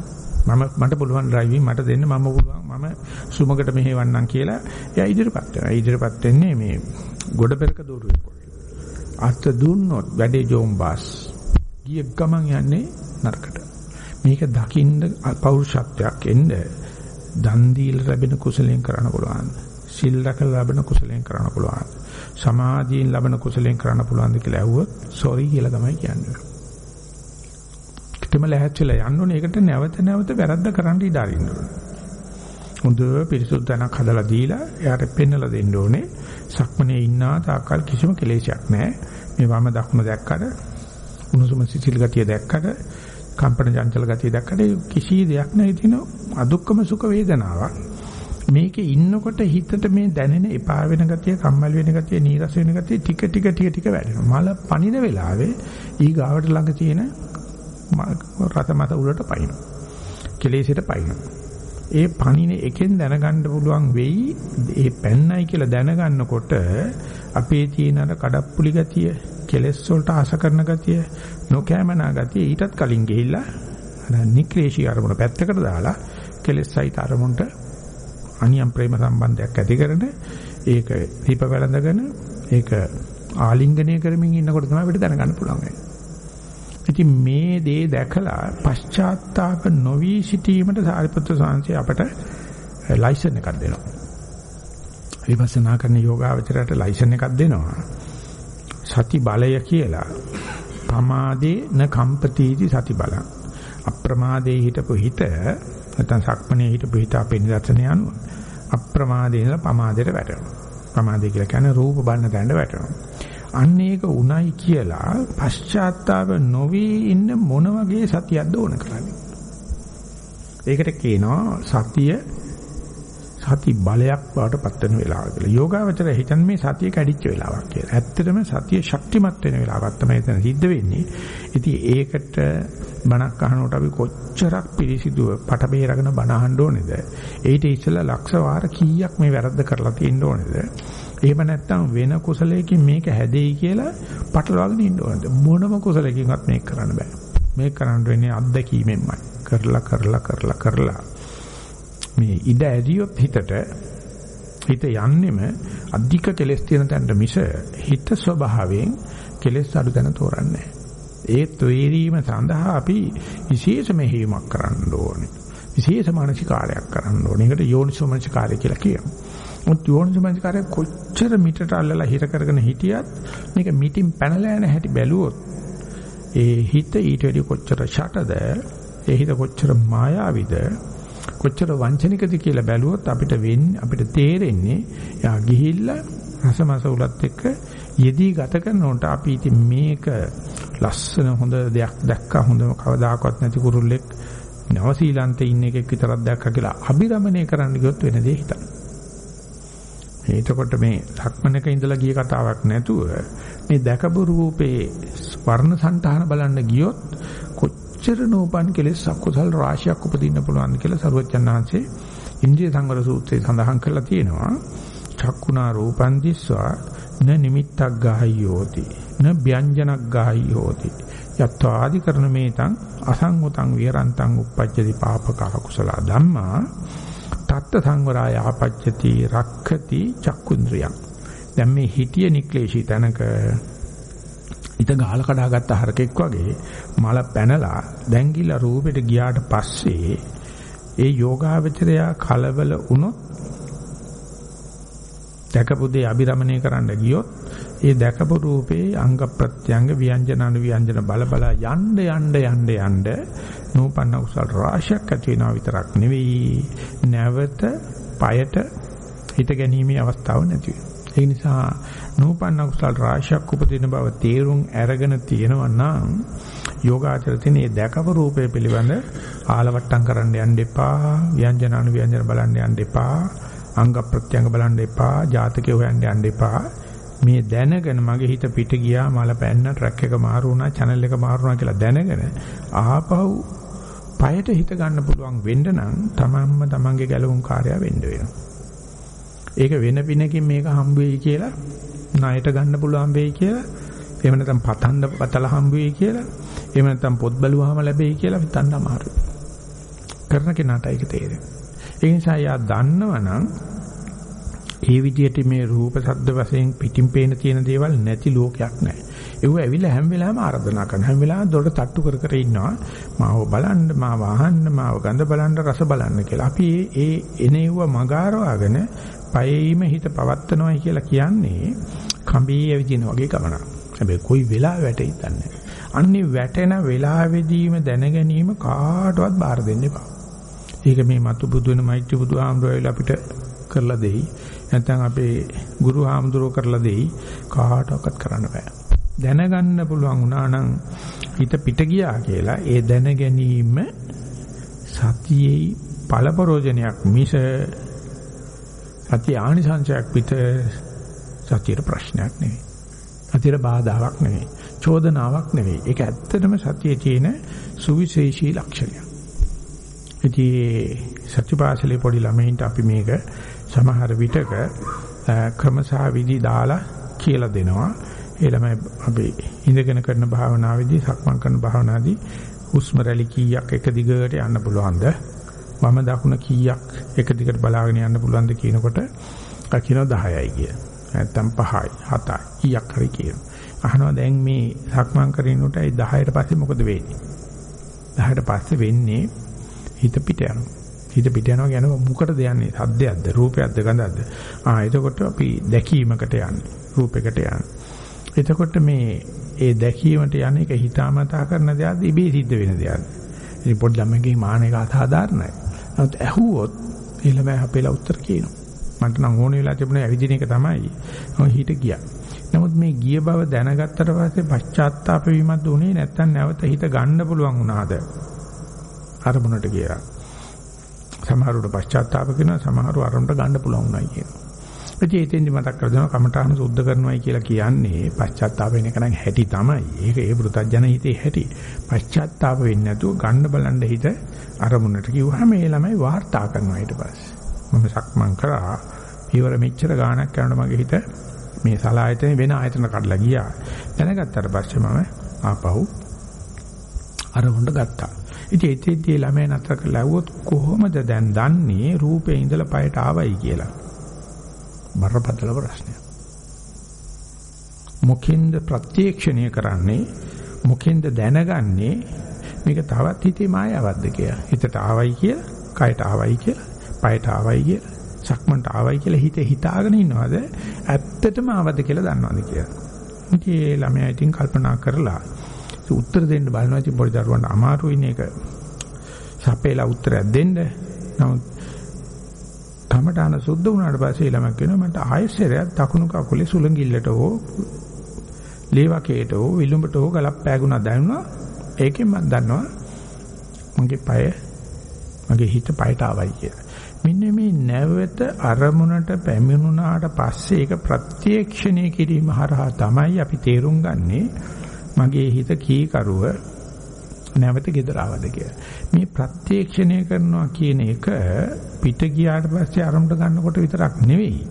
[SPEAKER 1] මම මට පුළුවන් ඩ්‍රයිවිං මට දෙන්න මම පුළුවන් මම සුමකට මෙහෙවන්නම් කියලා එයා ඉදිරියපත් වෙනවා. ඉදිරියපත් වෙන්නේ මේ ගොඩ පෙරක දෝරුවෙක් වගේ. අත් දුන්නොත් වැඩේ ජෝම්බාස්. ගිය ගමන් යන්නේ නරකට. මේක දකින්න පෞරුෂත්වයක් එන්න දන් දීලා ලැබෙන කුසලයෙන් කරන්න පුළුවන්. සිල් රැකලා ලැබෙන කුසලයෙන් කරන්න පුළුවන්. සමාධියෙන් ලැබෙන කුසලයෙන් කරන්න පුළුවන්ද කියලා ඇහුවොත් සෝරි කියලා තමයි කියන්නේ. කිතම ලැහැත්තිලා යන්න ඕනේ. ඒකට නැවත නැවත වැරද්ද කරන්න ඉඩ අරින්න ඕනේ. හොඳ පිරිසුදු තැනක් හදලා දීලා එයාට පෙන්නලා දෙන්න ඕනේ. සක්මනේ ඉන්නා තාකල් කිසිම කෙලෙසයක් නැහැ. මේ වම දකුණ දැක්කට උණුසුම සිසිල් ගතිය දැක්කට කම්පන චංචල ගතිය දැක්කට කිසි දෙයක් නැහැ තියෙන අදුක්කම සුඛ වේදනාවක්. මේකේ ඉන්නකොට හිතට මේ දැනෙන එපා වෙන ගතිය, කම්මැලි වෙන ගතිය, නීරස වෙන ගතිය ටික ටික ටික ටික වැඩෙනවා. මල පණින වෙලාවේ ඊ ගාවට ළඟ තියෙන රත මත උලට පයින්නවා. කෙලෙසට පයින්නවා. ඒ පණින එකෙන් දැනගන්න පුළුවන් වෙයි ඒ පැන්නයි කියලා දැනගන්නකොට අපේ තියෙන අර කඩප්පුලි ගතිය කෙලෙස් වලට ආස කරන ගතිය නොකෑමනා ගතිය ඊටත් කලින් ගිහිල්ලා අර නික්ලේශී අරමුණ පැත්තකට දාලා කෙලෙස් සහිත අරමුණට අනියම් ප්‍රේම සම්බන්ධයක් ඇති කරන ඒක දීප වැළඳගෙන ඒක ආලිංගනය කරමින් ඉන්නකොට තමයි අපිට දැනගන්න පුළුවන් වෙන්නේ. ඉතින් මේ දේ දැකලා පශ්චාත්තාප නොවි සිටීමට සාරිපුත්‍ර සාංශය අපට ලයිසන් එකක් දෙනවා. විපස්සනා කරන යෝගාවචරයට ලයිසන් එකක් දෙනවා. සති බලය කියලා. පමාදේ න කම්පතිති සති බලං. අප්‍රමාදේ හිටපු හිත නැත්නම් සක්මනේ හිටපු හිත අපේ නිදර්ශනය අනුව අප්‍රමාදේ ඉඳලා පමාදයට වැටෙනවා. පමාදේ කියලා කියන්නේ රූප බලන තැනට වැටෙනවා. අන්න ඒක උණයි කියලා පශ්චාත්තාප නොවි ඉන්න මොන වගේ සතියක්ද ඕන කරන්නේ? ඒකට කියනවා සතිය සති බලයක් බවට පත් වෙන වෙලාව කියලා. යෝගාවචර හිතන්නේ මේ සතිය කැඩිච්ච වෙලාවක් කියලා. ඇත්තටම සතිය ශක්තිමත් වෙන වෙලාවක් තමයි එතන සිද්ධ වෙන්නේ. ඉතින් ඒකට බණක් අහනකොට අපි කොච්චරක් පිළිසිදුව පට බේරගෙන බණ අහන්න ඕනේද? ඊට ඉස්සෙල්ලා ලක්ෂ වාර කීයක් මේ වැරද්ද කරලා තියෙන්න ඕනේද? එහෙම නැත්නම් වෙන කුසලයකින් මේක හැදෙයි කියලා පටලවාගෙන ඉන්න ඕනේද? මොනම කුසලයකින්වත් මේක කරන්න බෑ. මේක කරන්න වෙන්නේ අත්දැකීමෙන්මයි. කරලා කරලා කරලා කරලා මේ ඉඩ ඇදියොත් හිතට හිත යන්නෙම අධික කෙලස් තියෙන තැනට මිස හිත ස්වභාවයෙන් කෙලස් අඩු තැන තෝරන්නේ ඒ තොইරීම සඳහා අපි විශේෂ මෙහෙයුමක් කරන්න ඕනේ. විශේෂ මානසිකාරයක් කරන්න ඕනේ. ඒකට යෝනිසෝ මානසිකාරය කියලා කියනවා. මුත් යෝනිසෝ මානසිකාරය කොච්චර මිටට අල්ලලා හිර කරගෙන හිටියත් මේක මිටින් පැනලා යන හැටි බැලුවොත් ඒ හිත ඊට වැඩි කොච්චර ෂටද ඒ හිත කොච්චර මායාවිද කොච්චර වංචනිකද කියලා බැලුවොත් අපිට වෙන්නේ අපිට තේරෙන්නේ යා ගිහිල්ලා රසමස උලත් එක්ක යෙදී ගත කරනකොට අපි ඉතින් මේක ලස්සන හොඳ දෙයක් දැක්කා හොඳ කවදාකවත් නැති කුරුල්ලෙක් නවසීලන්තේ ඉන්න එකෙක් විතරක් දැක්කා කියලා අභිරමණය කරන්න ගියොත් වෙන දේ හිතන්න. එතකොට මේ ලක්මනක ඉඳලා ගිය කතාවක් නැතුව මේ දැකපු රූපේ වර්ණ సంతාන බලන්න ගියොත් කොච්චර නෝපන් කෙලෙස් අකුසල් රාශියක් උපදින්න පුළුවන්ද කියලා සරුවච්චන් වහන්සේ ඉන්ද්‍රිය සංවර සූත්‍රයේ සඳහන් කරලා තියෙනවා. චක්කුණා රූපං දිස්වා න නිමිත්තක් ගාහියෝති න ව්‍යංජනක් ගාහියෝති යත්වාදි කරන මේතං අසංගතං විරන්තං uppajjati පාපක කුසල ධම්මා. තත්ත සංවරාය ආපජ්ජති රක්ඛති චක්කුන්ද්‍රියං. දැන් මේ හිතිය නික්ලේශී තනක හිත ගහලා කඩාගත්ත හරකෙක් වගේ මල පැනලා දැංගිලා රූපෙට ගියාට පස්සේ ඒ යෝගාවචරය කලබල වුණොත් දැකපු දේ අබිරමණය කරන්න ගියොත් ඒ දැකපු රූපේ අංග ප්‍රත්‍යංග ව්‍යංජන අනු ව්‍යංජන බල බල යන්න යන්න යන්න යන්න නූපන්න කුසල රාශියක් ඇති වෙනවා විතරක් නෙවෙයි. නැවත পায়ට හිත ගැනීමේ අවස්ථාවක් නැති වෙනවා. ඒ නිසා නූපන්න කුසල රාශියක් උපදින බව තේරුම් අරගෙන තියෙනවා නම් යෝගාචරතින් මේ දැකපු රූපය පිළිබඳ ආලවට්ටම් කරන්න යන්න එපා ව්‍යංජන අනු ව්‍යංජන බලන්න යන්න එපා අංග ප්‍රත්‍යංග බලන්න එපා ජාතකය හොයන්න යන්න එපා. මේ දැනගෙන මගේ හිත පිට ගියා මල පැන්න ට්‍රැක් එක මාරු වුණා channel එක මාරු වුණා කියලා දැනගෙන ආපහු පයට හිත ගන්න පුළුවන් වෙන්න නම් තමන්ම තමන්ගේ ගැලවුම් කාර්යය වෙන්න වෙනවා. ඒක වෙන පිනකින් මේක හම්බ වෙයි කියලා ණයට ගන්න පුළුවන් වෙයි කියලා එහෙම නැත්නම් පතන්න පතල හම්බ වෙයි කියලා එහෙම නැත්නම් පොත් බැලුවාම ලැබෙයි කියලා හිතන්න අමාරුයි. කරන කෙනාට ඒක තේරෙන්නේ. ඒ නිසා යා දන්නවනම් ඒ විදිහට මේ රූප ශබ්ද වශයෙන් පිටින් පේන තියෙන දේවල් නැති ලෝකයක් නැහැ. ඒව ඇවිල්ලා හැම වෙලාවෙම ආරාධනා කරන හැම වෙලාවෙම දොරට තට්ටු කර කර ඉන්නවා. මාව බලන්න, මාව අහන්න, මාව ගඳ බලන්න, රස බලන්න කියලා. අපි ඒ එනෙව්ව මගාරවාගෙන පයෙයිම හිත පවත්නවායි කියලා කියන්නේ කඹේ ඇවිදින වගේ ගමනක්. හැබැයි කොයි වෙලාවෙ වැටෙයිද දන්නේ අන්නේ වැටෙන වෙලාවෙදීම දැන ගැනීම කාටවත් බාර දෙන්න එපා. ඒක මේ මතු බුදු වෙන මෛත්‍රී බුදු ආමරෝයිල අපිට කරලා දෙයි. නැත්නම් අපේ ගුරු ආමඳුරෝ කරලා දෙයි. කාටවත් කරන්න බෑ. දැනගන්න පුළුවන් වුණා නම් හිත පිට ගියා කියලා ඒ දැන ගැනීම සතියේ පළපරෝජනයක් මිස සතිය ආනිසංශයක් පිට සතියේ ප්‍රශ්නයක් නෙවෙයි. සතියේ බාධාවක් නෙවෙයි. චෝදනාවක් නෙවෙයි. ඒක ඇත්තටම සතියේ තියෙන සුවිශේෂී ලක්ෂණයක්. ඉතින් සත්‍යපාසලේ පොඩි ළමයින්ට අපි මේක සමහර විටක ක්‍රමසහ විදි දාලා කියලා දෙනවා. ඒ ළමයි අපි ඉඳගෙන කරන භාවනාවේදී සක්මන් කරන භාවනාවේදී හුස්ම රැලි කීයක් එක දිගට යන්න පුළුවන්ද? වම දකුණ කීයක් එක දිගට බලාගෙන යන්න පුළුවන්ද කියනකොට කියනවා 10යි කිය. නැත්තම් 5යි 7යි කීයක් හරි කියනවා. අහනවා දැන් මේ සක්මන් කරනකොට ඒ 10ට පස්සේ මොකද වෙන්නේ? 10ට පස්සේ වෙන්නේ හිත පිට යනවා. හිත පිට යනවා කියන්නේ මොකටද යන්නේ? සද්දයක්ද, රූපයක්ද, ගඳක්ද? ආ එතකොට අපි දැකීමකට යන්නේ. රූපයකට යන්නේ. එතකොට මේ ඒ දැකීමට යන එක හිතාමතා කරන දෙයක්ද ඉබේ සිද්ධ වෙන දෙයක්ද? ඉතින් පොඩි ළමයිගේ මානසික අසාධාරණයි. නමුත් ඇහුවොත් ඒ ළමයා අපේලා උත්තර කියනවා. මන්ට නම් ඕන වෙලා තිබුණේ ඇවිදින එක තමයි. මම හිත ගියා. නමුත් මේ ගිය බව දැනගත්තට පස්සේ පශ්චාත්තාප වීමක් දුනේ නැත්තම් නැවත හිත ගන්න පුළුවන් වුණාද? අරමුණට කියලා. සමහරවට පශ්චාත්තාප කරනවා සමහරව අරමුණට ගන්න පුළුවන් උනායි කියනවා. ඉතින් ඒතෙන්දි මතක් කර දෙනවා කමඨාන සුද්ධ කරනවායි කියලා කියන්නේ පශ්චාත්තාප වෙන එක නම් හැටි තමයි. ඒක ඒ වෘතජන හිතේ හැටි. පශ්චාත්තාප වෙන්නේ නැතුව ගන්න බලන්න හිත අරමුණට කිව්වහම ඒ ළමයි වාර්තා කරනවා ඊට පස්සේ. මම සක්මන් කරා ඊවර මෙච්චර ගාණක් යනකොට මගේ හිත මේ සලායතනේ වෙන ආයතන කඩලා ගියා. දැනගත්තට පස්සේ මම ආපහු අරමුණට ගත්තා. ඉතින් එතෙන්දී ළමයි නතර කරලා ඇහුවොත් කොහොමද දැන් දන්නේ රූපේ ඉඳලා පයට ආවයි කියලා? බරපතල ප්‍රශ්නයක්. මොකෙන්ද ප්‍රත්‍යක්ෂණය කරන්නේ? මොකෙන්ද දැනගන්නේ මේක තවත් හිතේ මායාවක්ද කියලා? හිතට ආවයි කියලා, කයට ආවයි කියලා, පයට ආවයි කියලා, සක්මන්ට ආවයි කියලා හිතේ හිතාගෙන ඉන්නවද? ඇත්තටම ආවද කියලා දන්නවද කියලා? ඉතින් ඒ ළමයා ඉතින් කල්පනා කරලා උත්තර දෙන්න බලනවා ඉතින් පොඩි දරුවන්ට අමාරුයි මේක. සපේලා උත්තරයක් දෙන්න. නමුත් කමඨාන සුද්ධ වුණාට පස්සේ ළමක් වෙනවා මට ආයෙසරයක් දකුණු කකුලේ සුළඟිල්ලට හෝ ලේවකේට හෝ විලුඹට හෝ ගලක් පෑගුණා දැනුණා ඒකෙන් මම දන්නවා මගේ পায় මගේ හිත পায়ට ආවයි කියලා. මෙන්න මේ නැවත අරමුණට පැමිණුණාට පස්සේ ඒක ප්‍රත්‍යක්ෂණය කිරීම හරහා තමයි අපි තේරුම් ගන්නේ මගේ හිත කීකරුව නැවත gedaraවද කියලා. මේ ප්‍රත්‍යක්ෂණය කරනවා කියන එක පිට ගියාට පස්සේ ආරම්භ ගන්නකොට විතරක් නෙවෙයි.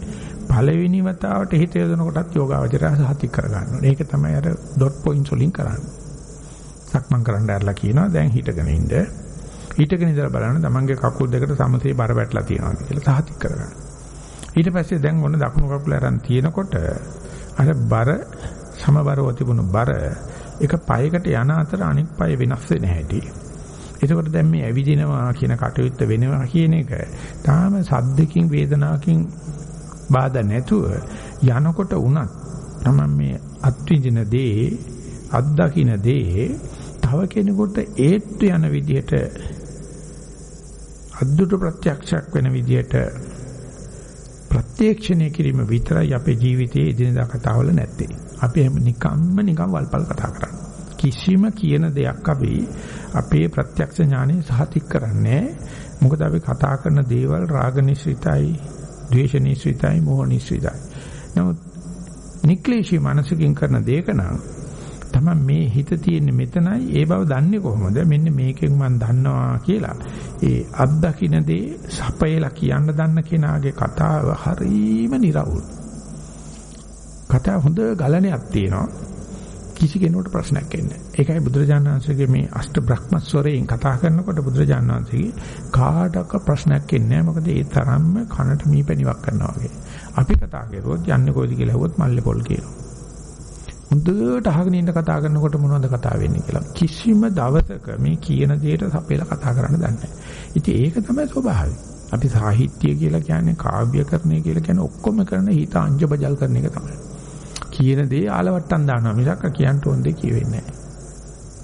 [SPEAKER 1] පළවෙනි වතාවට හිත යොදනකොටත් යෝගාවචරය සහතික කර ගන්නවා. ඒක තමයි අර ඩොට් පොයින්ට්ස් වලින් කරන්නේ. සක්මන් කරන්න ඇරලා කියනවා දැන් හිටගෙන ඉන්න. හිටගෙන ඉඳලා බලන්න තමන්ගේ කකුල් දෙකට සමසේ බර වැටලා තියෙනවා කියලා සහතික කරගන්න. ඊට පස්සේ දැන් ඔන්න දකුණු කකුල අරන් තියෙනකොට අර බර සමබරව තිබුණු බර එක පයකට යන අතර අනෙක් පය වෙනස් වෙන හැටි. එතකොට දැන් මේ ඇවිදිනවා කියන කටයුත්ත වෙනවා කියන එක තාම සද්දකින් වේදනාවකින් බාධා නැතුව යනකොට උනත් තමයි මේ අත්විඳින දේ අත්දකින්න දේ තව කෙනෙකුට ඒත්තු යන විදිහට අද්දුට ප්‍රත්‍යක්ෂයක් වෙන විදිහට ප්‍රත්‍යක්ෂණය කිරීම විතරයි අපේ ජීවිතයේ එදිනදා කතාවල නැත්තේ. අපි නිකම්ම නිකම් වල්පල් කතා කරන්නේ. කිසිම කියන දෙයක් අපි අපේ ප්‍රත්‍යක්ෂ ඥානෙ සහතික කරන්නේ මොකද අපි කතා කරන දේවල් රාග නිශ්චිතයි, ද්වේෂ නිශ්චිතයි, මෝහ නිශ්චිතයි. නමුත් නික්ලේශී මානසිකින් කරන දේක නම් තමයි මේ හිත තියෙන්නේ මෙතනයි. ඒ බව දන්නේ කොහොමද? මෙන්න මේකෙන් මම දන්නවා කියලා. ඒ අත්දකින්න දේ සපයලා කියන්න දන්න කෙනාගේ කතාව හරීම निराවුල්. කතා හොඳ ගලණයක් තියෙනවා. කිසි කෙනෙකුට ප්‍රශ්නයක් එන්නේ නැහැ. ඒකයි බුදුරජාණන් වහන්සේගේ මේ අෂ්ට බ්‍රහ්මස්වරයෙන් කතා කරනකොට බුදුරජාණන් වහන්සේගේ කාටක ප්‍රශ්නයක් එන්නේ නැහැ. මොකද ඒ තරම්ම කනට මීපැණිවක් කරනවා වගේ. අපි කතා කරුවොත් යන්නේ කොයිද කියලා ඇහුවොත් මල්ලේ පොල් කියනවා. හොඳට අහගෙන ඉන්න කතා කරනකොට මොනවද කතා වෙන්නේ කියලා කිසිම දවසක මේ කියන දෙයට සපේලා කතා කරන්න දන්නේ නැහැ. ඉතින් ඒක තමයි ස්වභාවය. අපි සාහිත්‍ය කියලා කියන්නේ කාව්‍යකරණය කියලා කියන්නේ ඔක්කොම කරන හිත අංජබජල් කරන එක තමයි. කියන දේ ආලවට්ටම් දානවා මිසක් කියන්න ඕන දෙයක් කියෙන්නේ නැහැ.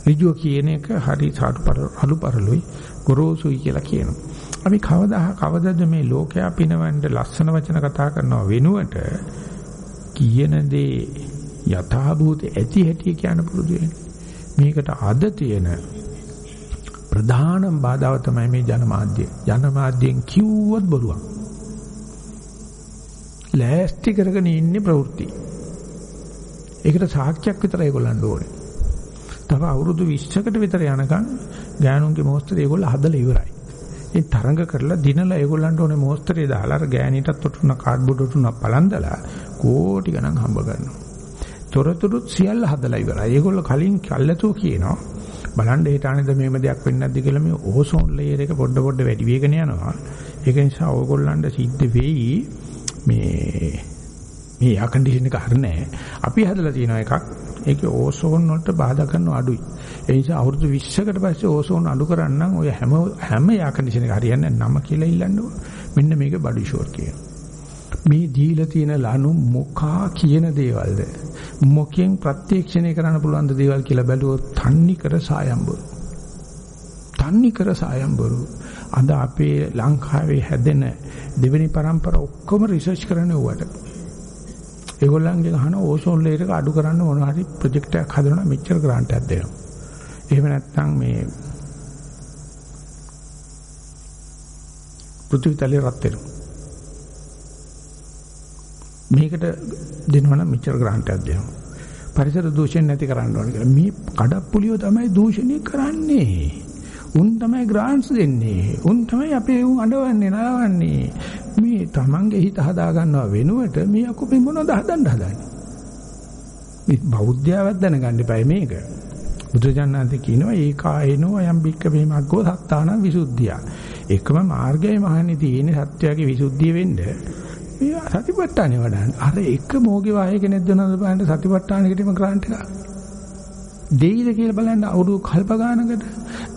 [SPEAKER 1] ඍජුව කියන එක හරි සාටුපරලු පරලුයි ගොරෝසුයි කියලා කියනවා. අපි කවදා කවදද මේ ලෝකයා පිනවන්න ලස්සන වචන කතා කරනව වෙනුවට කියන දේ යථාභූත ඇති හැටි කියන පුරුදු මේකට අද තියෙන ප්‍රධානම බාධාව තමයි මේ ජනමාධ්‍ය. ජනමාධ්‍යෙන් කිව්වොත් බොරුවක්. ලෑස්ති කරගෙන ඉන්නේ ප්‍රවෘත්ති. ඒකට සාක්ෂියක් විතර ඒගොල්ලන්ට ඕනේ. තව අවුරුදු 20කට විතර යනකම් ගෑනුන්ගේ මොස්තරේ ඒගොල්ලෝ හදලා ඉවරයි. ඒ තරඟ කරලා දිනලා ඒගොල්ලන්ට ඕනේ මොස්තරේ දාලා අර ගෑණීටත් ඔටුන කාඩ්බෝඩ් ඔටුන පලන්දලා කෝටි ගණන් හම්බ කරනවා. තොරතුරුත් සියල්ල හදලා ඉවරයි. ඒගොල්ලෝ කලින් කල්ලාතෝ කියනවා බලන්න හිතානේද මේම දෙයක් වෙන්නේ නැද්ද කියලා මේ ඕසෝන් ලේයර් එක පොඩ පොඩ වැඩි වෙගෙන යනවා. ඒක නිසා ඕගොල්ලන්ට සිද්ධ වෙයි මේ මේ එයා කන්ඩිෂන් එක හරිනේ. අපි හදලා තියෙන එකක් ඒකේ ඕසෝන් වලට බාධා කරන අඩුයි. ඒ නිසා අවුරුදු 20කට පස්සේ ඕසෝන් අඩු කරන්නම් ඔය හැම හැම එයා කන්ඩිෂන් එක හරියන්නේ නම කියලා ඉල්ලන්න මෙන්න මේක බඩු ෂෝට් කියනවා. මේ දීලා තියෙන ලනු මොකා කියන දේවල්ද මොකෙන් ප්‍රත්‍යක්ෂණය කරන්න පුළුවන් දේවල් කියලා බැලුවොත් තන්නි කර සායම්බරු. තන්නි කර සායම්බරු. අද අපේ ලංකාවේ හැදෙන දෙවෙනි પરම්පර ඔක්කොම රිසර්ච් කරන්නේ උවට. ඒගොල්ලන්ගෙන් අහන ඕසෝන් ලේයර් එක අඩු කරන්න මොන හරි ප්‍රොජෙක්ට් එකක් හදනවා මෙච්චර ග්‍රාන්ට් එකක් දෙනවා. එහෙම නැත්නම් මේ පෘථිවි තලයේ රත් වෙනවා. මේකට දෙනවනම් මෙච්චර ග්‍රාන්ට් එකක් දෙනවා. පරිසර දූෂණ නැති කරන්න ඕන කියලා. මේ කඩප්පුලියෝ තමයි දූෂණය කරන්නේ. උන් තමයි ග්‍රාන්ට්ස් දෙන්නේ. උන් තමයි අපේ උන් අඬවන්නේ නාවන්නේ. මේ තමන්ගේ හිත හදා ගන්නව වෙනුවට මේ අකු මේ මොනවද හදන්න හදන්නේ? මේ බෞද්ධයවත් දැනගන්න එපා මේක. බුදුජානනාථ කියනවා ඒකායනෝ අයම් බික්ක වේමග්ගෝ සත්තාන විසුද්ධිය. එකම මාර්ගයයි මහන්නේ තියෙන්නේ සත්‍යයේ විසුද්ධිය වෙන්න. මේ සතිපට්ඨානේ වඩන්න. අර එක මොෝගේ වාහේ කෙනෙක් දෙනවද බලන්න සතිපට්ඨානෙකටම ග්‍රාන්ට් එකක්. දෙයිද කියලා බලන්න අවුරුදු කල්ප ගානකට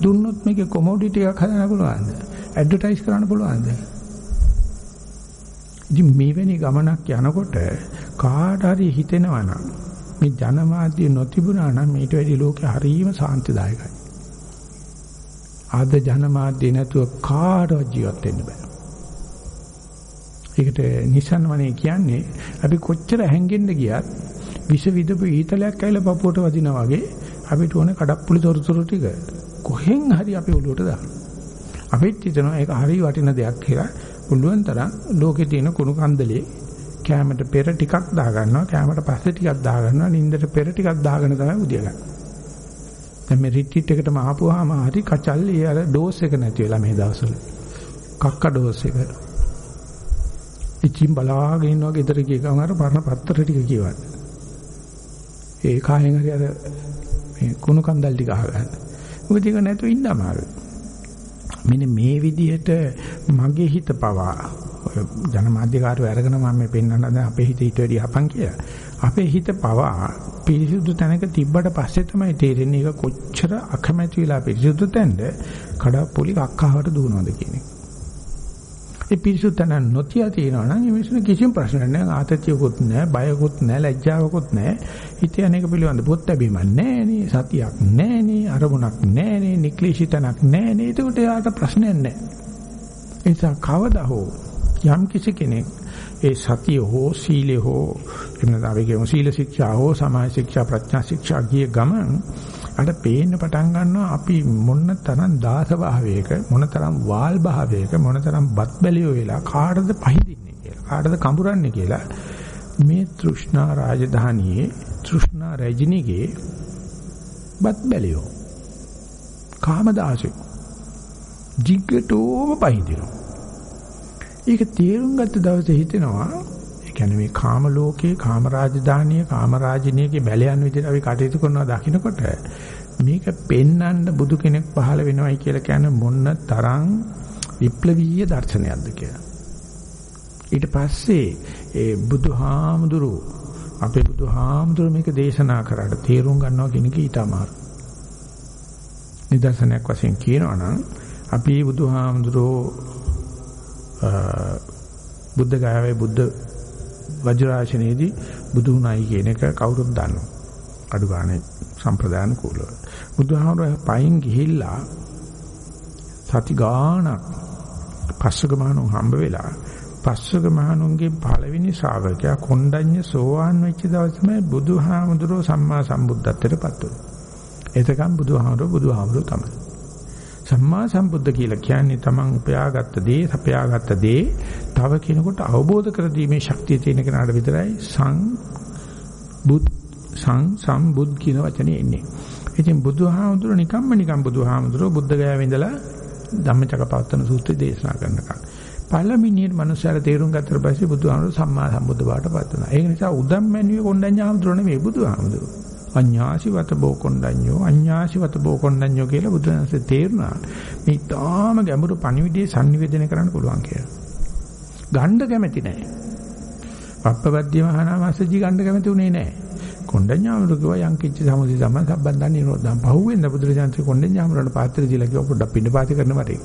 [SPEAKER 1] දුන්නොත් මේකේ කොමෝඩිටි එකක් හදන්න පුළුවන්ද? ඇඩ්වර්ටයිස් කරන්න පුළුවන්ද? ඉතින් මේවැනි ගමනක් යනකොට කාට හරි හිතෙනවා නම් මේ ජනමාධ්‍ය නොතිබුණා නම් ඊට වැඩි ලෝකේ හරීම සාන්තිදායකයි. ආද ජනමාධ්‍ය නැතුව කාටවත් ජීවත් වෙන්න බෑ. ඒකට නිසන් වනේ කියන්නේ අපි කොච්චර හැංගෙන්න ගියත් විස විදපු ඊතලයක් ඇවිල්ලා පපුවට වදිනා වගේ අපිට ඕනේ කඩප්පුලි තොරතුරු ටික කොහෙන් හරි අපේ ඔළුවට දාන්න. අපිට හිතනවා ඒක හරි වටින දෙයක් කියලා පුළුවන් තරම් ලෝකේ තියෙන කුණු කන්දලේ කැමරට පෙර ටිකක් දා ගන්නවා කැමරට පස්සේ ටිකක් දා ගන්නවා නින්දට පෙර ටිකක් දාගෙන තමයි උදිය ගන්න. දැන් මේ රිට්‍රීට් එකටම ආපුවාම හරි කචල්ලි අර ඩෝස් එක නැති වෙලා මේ දවස්වල. කක්ක ඩෝස් එක. ඉතින් බලාගෙන ඉන්නවා ගෙදර ගිය ගමන් අර පරණ පත්‍ර ටික කියවන්න. ඒ කායෙන් හරි අර මේ කුණු කන්දල් ටික අහගන්න. මොකද ඒක නැතුව ඉන්න අමාරුයි. මෙන්න මේ විදිහට මගේ හිත පවා ජනමාධ්‍යකාරයෝ අරගෙන මම මේ පෙන්වන්න දැන් අපේ හිත ඊට වැඩි හපන් කියලා. අපේ හිත පවා පිරිසුදු තැනක තිබ්බට පස්සේ තමයි තේරෙන්නේ ඒක කොච්චර අකමැති වෙලා පිරිසුදු තැනද කඩප්පුලි කක්කහවට දුවනවද කියන එක. ඒ පිරිසුදු තැන නොතිය තියෙනවා නම් මේ මිනිස්සුන් කිසිම ප්‍රශ්නයක් නැහැ. ආතතියකුත් නැහැ බයකුත් නැහැ ලැජ්ජාවකුත් නැහැ. හිතේ අනේක පිළිබඳ පොත් ලැබීමක් නැහැ නේ සතියක් නැහැ නේ අරමුණක් නැහැ නේ නික්ලිෂිතනක් නැහැ නේ. ඒකට යාට ප්‍රශ්නයක් නැහැ. ඒ නිසා කවදා හෝ යම් කිසි කෙනෙක් ඒ සතිය හෝ සීලය හෝ එන්න අපි කියමු සීල ශික්ෂා හෝ සමාජ ශික්ෂා ප්‍රඥා ශික්ෂා ගිය ගමන් අර පේන්න පටන් ගන්නවා අපි මොන තරම් දාස භාවයක මොන තරම් වාල් භාවයක මොන තරම් බත් බැලියෝ වෙලා කාටද පහදින්නේ කියලා කාටද කඹරන්නේ කියලා මේ තෘෂ්ණා රාජධානියේ තෘෂ්ණා රජිනිගේ බත් බැලියෝ කාමදාසයෝ jiggatoma පහදිනවා ඒක තේරුම් ගත්ත දවසේ හිතෙනවා ඒ කියන්නේ මේ කාම ලෝකේ කාම රාජධානිය කාම රාජිනියගේ බැලයන් විදිහට අපි කටයුතු කරනවා දකින්නකොට මේක පෙන්වන්න බුදු කෙනෙක් පහළ වෙනවයි කියලා කියන්නේ මොන්න තරම් විප්ලවීය දර්ශනයක්ද කියලා. ඊට පස්සේ ඒ බුදුහාමුදුරු අපේ බුදුහාමුදුරු මේක දේශනා කරාට තේරුම් ගන්නවා කියන එක ඊට අමාරු. නිදර්ශනයක් වශයෙන් කියනවා නම් අපි බුදුහාමුදුරෝ බුද්ධ ගායාවේ බුද්ධ වජ්‍රාසනයේදී බුදු උණයි කියන එක කවුරුත් දන්නවා. අඩු ගානේ සම්ප්‍රදාන කූලව. බුදුහාමුදුරුවෝ පයින් ගිහිල්ලා සති ගාණක් පස්සක මහණුන් හම්බ වෙලා පස්සක මහණුන්ගේ පළවෙනි ශ්‍රාවකයා කොණ්ඩඤ්ඤ සෝවාන් වෙච්ච දවස් තමයි බුදුහාමුදුරුවෝ සම්මා සම්බුද්ධත්වයට පත් වුනේ. එතකම් බුදුහාමුදුරුවෝ බුදුහාමුදුරුවෝ තමයි. සම්මා සම්බුද්ධ කියලා කියන්නේ තමන් උපයාගත්ත දේ, සපයාගත්ත දේ තව කෙනෙකුට අවබෝධ කර දීමේ ශක්තිය තියෙන කෙනාට විතරයි සං බුද් සං සම්බුද් කියන වචනේ එන්නේ. ඉතින් බුදුහාමුදුරුවෝ නිකම්ම නිකම් බුදුහාමුදුරුවෝ බුද්ධ ගයාවේ ඉඳලා ධම්මචක්කපවත්තන සූත්‍රය දේශනා කරනකම්. පළමිනියට මනුස්සයර තේරුම් ගත්තට පස්සේ බුදුහාමුදුරුවෝ සම්මා සම්බුද්ධ බවට පත් වුණා. ඒක නිසා උදම්මැණියේ කොණ්ඩඤ්ඤාමුදුරුවෝ නෙමෙයි බුදුහාමුදුරුවෝ. අඤ්ඤාසිවත බෝකොණ්ඩඤ්ඤෝ අඤ්ඤාසිවත බෝකොණ්ඩඤ්ඤෝ කියලා බුදුන්සේ තේරුණා. මේ තාම ගැඹුරු පණිවිඩය sannivedana කරන්න පුළුවන් කියලා. ගණ්ඩ කැමැති නැහැ. පප්පවද්දිය මහානාමස්සජි ගණ්ඩ කැමැති උනේ නැහැ. කොණ්ඩඤ්ඤාමරු කිව්වා යම් කිච්ච සමුසි සම්ම සම්බන්ධන් නිරෝධම්. පහුවෙන්ද බුදුරජාණන්සේ කොණ්ඩඤ්ඤාමරට පාත්‍ර දීලා කිව්වා පොඩ්ඩක් පින්න පාති කරන්න මට.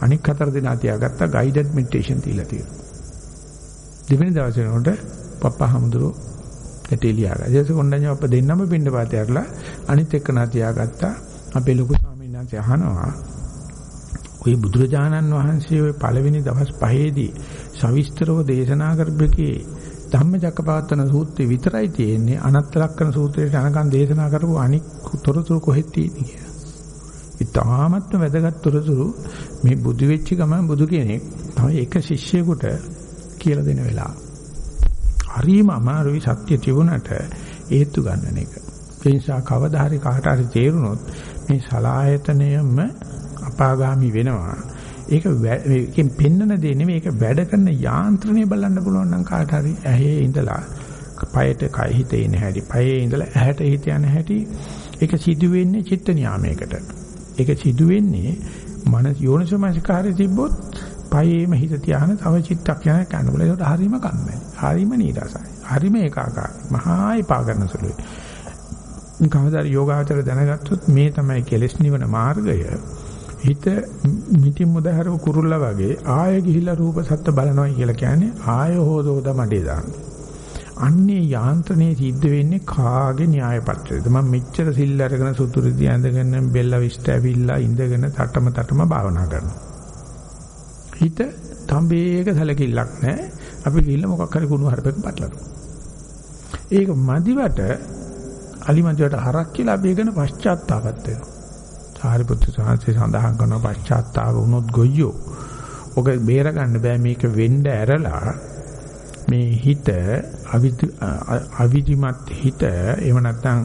[SPEAKER 1] අනික් හතර දෙනා තියාගත්ත ගයිඩඩ් මෙඩිටේෂන් තියලා තියෙනවා. දෙවෙනි දවසේ උන්ට පප්පා හමුදුරෝ ගැටේ ලියාගත්තා. ඊට පස්සේ කොණ්ඩඤ්ඤ අප්ප දෙන්නම පින්න පාති අරලා අනිත් එක්කනා තියාගත්තා. අපේ ලොකු ස්වාමීන් වහන්සේ අහනවා ඔය බුදුරජාණන් වහන්සේ ඔය පළවෙනි දවස් පහේදී සවිස්තරව දේශනා කරපෙකේ ධම්මචක්කපවත්තන සූත්‍රය විතරයි තියෙන්නේ අනත්ත ලක්කන සූත්‍රයට අනකන් දේශනා කරපු අනික් තොරතුරු කොහෙද තියෙන්නේ කියලා. ඉතාමත්ම වැදගත් තොරතුරු මේ බුදු වෙච්ච ගමන් බුදු කෙනෙක් තමයි එක ශිෂ්‍යයෙකුට කියලා දෙන වෙලාව. හරිම අමාරුයි සත්‍ය තිබුණට හේතු ගන්නන එක. ඒ නිසා කවදා හරි කාට හරි තේරුනොත් මේ සලායතනයම අපාගාමි වෙනවා. ඒක ඒකෙන් පෙන්නන දේ නෙමෙයි ඒක වැඩ කරන යාන්ත්‍රණය බලන්න පුළුවන් නම් කාට හරි ඇහි ඉඳලා පයට කය හිතේ ඉන හැටි පයේ ඉඳලා ඇහැට හිත යන හැටි ඒක සිදු වෙන්නේ චිත්ත නියාමයකට. ඒක සිදු වෙන්නේ මන යෝනිසමස්කාරය තිබ්බොත් පයේම හිත තියාන තව චිත්තක්ෂණයක් ගන්න බල ඒකට හරීම කම්මැලි. හරීම නීරසයි. හරීම ඒකාකාරයි. මහා එපා කරන සුළුයි. කවදාද යෝගාචර දැනගත්තොත් මේ තමයි කෙලෙස් නිවන මාර්ගය. හිත මිටින් මුදහරව කුරුල්ලා වගේ ආය ගිහිලා රූප සත්ත්ව බලනවා කියලා කියන්නේ ආය හොදෝද මඩේ දාන්නේ. අන්නේ යාන්ත්‍රණයේ සිද්ධ වෙන්නේ කාගේ න්‍යාය පත්‍රයද මම මෙච්චර සිල් අරගෙන සුතුරුදි ඇඳගෙන බෙල්ල විශ්ට ඇවිල්ලා ඉඳගෙන තටම තටම භාවනා කරනවා හිත තඹේක සැලකිල්ලක් නැහැ. අපි ගිහිල්ලා මොකක් හරි කුණු හරපෙක පටලනවා ඒක මදිවට අලිමදිවට හරක් කියලා අපි ඒකන පශ්චාත්තාපත් වෙනවා. සාරිපුත්‍ර සාංශේ සඳහන් කරන පශ්චාත්තාප වුණොත් ගොයියෝ. ඔක බේර ගන්න බෑ. මේක වෙන්න ඇරලා මේ හිත අවිධිමත් හිත එහෙම නැත්නම්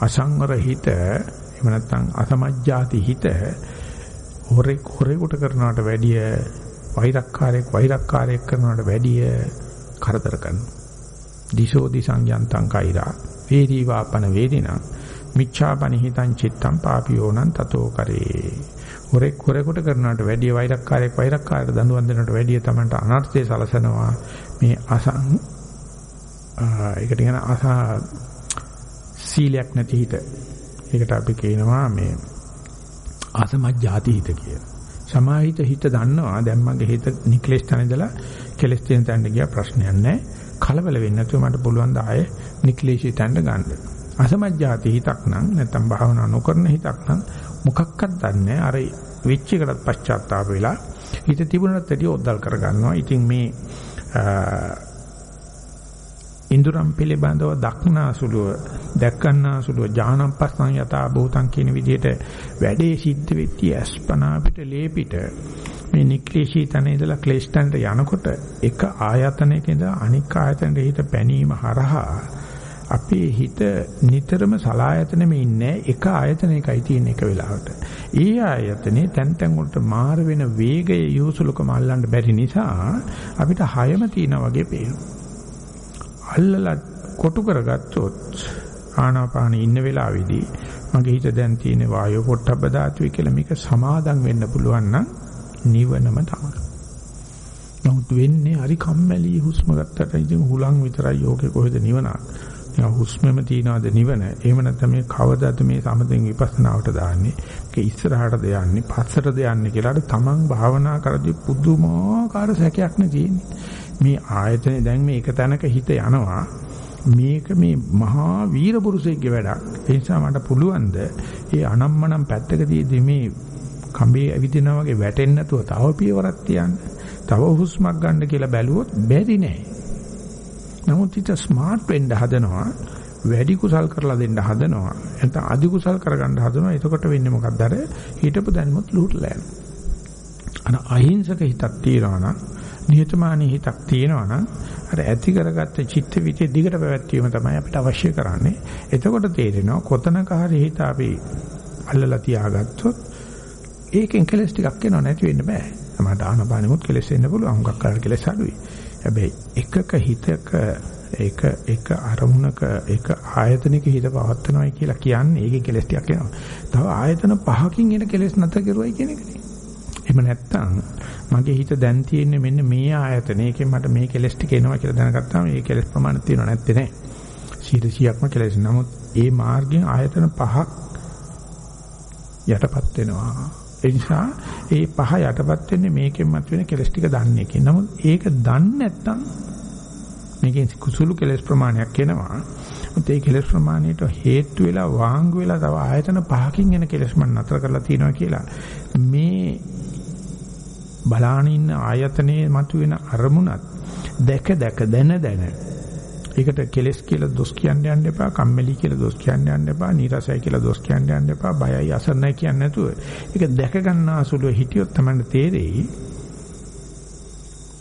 [SPEAKER 1] අසංවර හිත එහෙම නැත්නම් අසමජ්ජාති හිත හොරේ හොරේකට කරනවට වැඩිය වෛරක්කාරයෙක් වෛරක්කාරයෙක් කරනවට වැඩිය කරදර කරනවා. දිශෝ දිසං යන්තං කෛරා වේදී වාපන වේදිනා මිච්ඡාපනිහිතං චිත්තං පාපියෝනං තතෝ කරේ. හොරෙක් හොරෙකුට කරනවට වැඩිය වෛරක්කාරයෙක් වෛරක්කාරයට දඬුවම් දෙනවට වැඩිය තමන්ට අනර්ථය සලසනවා මේ අසං ඒකට කියන අස සීලයක් නැති හිත. ඒකට අපි කියනවා මේ අසමජ්ජාති හිත කියලා. සමාහිත හිත දන්නවා දැන් මගේ හිත නික්ලේශ තැන ඉඳලා කෙලස් තියෙන තැනට ගියා ප්‍රශ්නයක් නැහැ. කලබල වෙන්නේ නැතුව මට පුළුවන් ද ආයේ නික්ලේශී තැනට ගන්න. අසමජ්ජාති හිතක් නම් නැත්තම් භාවනා නොකරන හිතක් නම් මොකක්වත් දන්නේ අර වෙච්ච එකකට පශ්චාත්තාප වෙලා හිත තිබුණත් ඇටි ඔද්දල් කර ගන්නවා. ඉතින් මේ ඉන්ද්‍රම් පිළිබඳව දක්නාසුලුව දැක්කනාසුලුව ඥානම්පස්සං යතා භූතං කියන විදිහට වැඩේ සිද්ධ වෙtti අස්පනා පිට ලේපිට මේ නික්ලේශී තන ඉඳලා ක්ලේශ තනට යනකොට එක ආයතනයක ඉඳලා අනික් ආයතනයට හිත පැනීම හරහා අපේ හිත නිතරම සලායතනෙම ඉන්නේ එක ආයතනයකයි තියෙන එක වෙලාවට. ඒ ආයතනේ තැන් තැන් වලට මාර වෙන වේගය යොසුලකම අල්ලන්න බැරි නිසා අපිට හයම තියෙනා වගේ පේනවා. අල්ලලා කොටු කරගත්තොත් ආනාපාන ඉන්න වෙලාවේදී මගේ හිත දැන් තියෙන වායෝ පොට්ටබ්බ ධාතුවේ කියලා මේක සමාදම් වෙන්න පුළුවන් නම් නිවනම තමයි. නමුත් වෙන්නේ හරි කම්මැලි හුස්ම ගත්තට ඉතින් හුලං විතරයි යෝගේ කොහෙද නිවන? නිකන් හුස්මෙම තියනවාද නිවන? එහෙම නැත්නම් මේ කවදාද මේ සමතෙන් විපස්සනාවට දාන්නේ? ඒක ඉස්සරහටද යන්නේ? පස්සටද යන්නේ කියලාට තමන් භාවනා කරද්දී පුදුමාකාර සැකයක් නේ තියෙන්නේ. මේ ආයතනේ දැන් මේ එක තැනක හිත යනවා. මේක මේ මහා වීර පුරුෂයෙක්ගේ වැඩක්. ඒ නිසා මට පුළුවන් ද ඒ අනම්මනම් පැත්තකදී මේ කඹේ ඇවිදිනා වගේ වැටෙන්නේ නැතුව තව පියවරක් තියන්න තව හුස්මක් ගන්න කියලා බැලුවොත් බැරි නෑ. නමුත් ඊට ස්මාර්ට් වෙන්න හදනවා වැඩි කුසල් කරලා දෙන්න හදනවා නැත්නම් අධි කුසල් කරගන්න හදනවා. එතකොට වෙන්නේ මොකක්ද අර හිතපු දැනුමත් ලුහුටලා යනවා අන අහිංසක හිතක් තියනවා නම් නිහතමානී හිතක් තියෙනවා නම් අර ඇති කරගත්ත චිත්ත විතේ දිගට පැවැත්වීම තමයි අපිට අවශ්‍ය කරන්නේ. එතකොට තේරෙනවා කොතනක හරි හිත අපි අල්ලලා තියාගත්තොත් ඒකෙන් කෙලස් ටිකක් එනවා නැති වෙන්න බෑ. මට ආනපානෙමුත් කෙලස් එන්න පුළුවන්. හුඟක් කරලා කෙලස් අඩුයි. හැබැයි එකක හිතක ඒක එක අරමුණක එක ආයතනික හිත පවත්නවායි කියලා කියන්නේ ඒකේ කෙලස් ටිකක් එනවා. තව ආයතන පහකින් එන කෙලස් නැතර කරුවයි කියන එකනේ. එහෙම නැත්තම් මගේ හිත දැන් තියෙන්නේ මෙන්න මේ ආයතනයකින් මට මේ කෙලස් ටික එනවා කියලා දැනගත්තාම මේ කෙලස් ප්‍රමාණය තියෙනව නැත්තේ නෑ. 100%ක්ම කෙලස්. නමුත් ඒ මාර්ගයෙන් ආයතන පහක් යටපත් වෙනවා. ඒ නිසා ඒ පහ යටපත් වෙන්නේ මේකෙන් මතුවෙන කෙලස් ටික දන්නේ කියන. නමුත් ඒක දන්නේ නැත්නම් මේකෙන් කුසුළු කෙලස් ප්‍රමාණයක් එනවා. මුත් ඒ කෙලස් ප්‍රමාණයට හේතු වෙලා වාංගු වෙලා තව ආයතන පහකින් එන කෙලස් මන් නතර කරලා තියෙනවා කියලා මේ බලාන ඉන්න ආයතනයේ මතුවෙන අරමුණත් දැක දැක දැන දැන. ඒකට කෙලස් කියලා දොස් කියන්න යන්න එපා කම්මැලි කියලා දොස් කියන්න යන්න එපා නීරසයි කියලා දොස් කියන්න යන්න එපා බයයි අසරණයි කියන්නේ නැතුව. ඒක දැක ගන්නා සුළුව හිටියොත් තමයි තේරෙයි.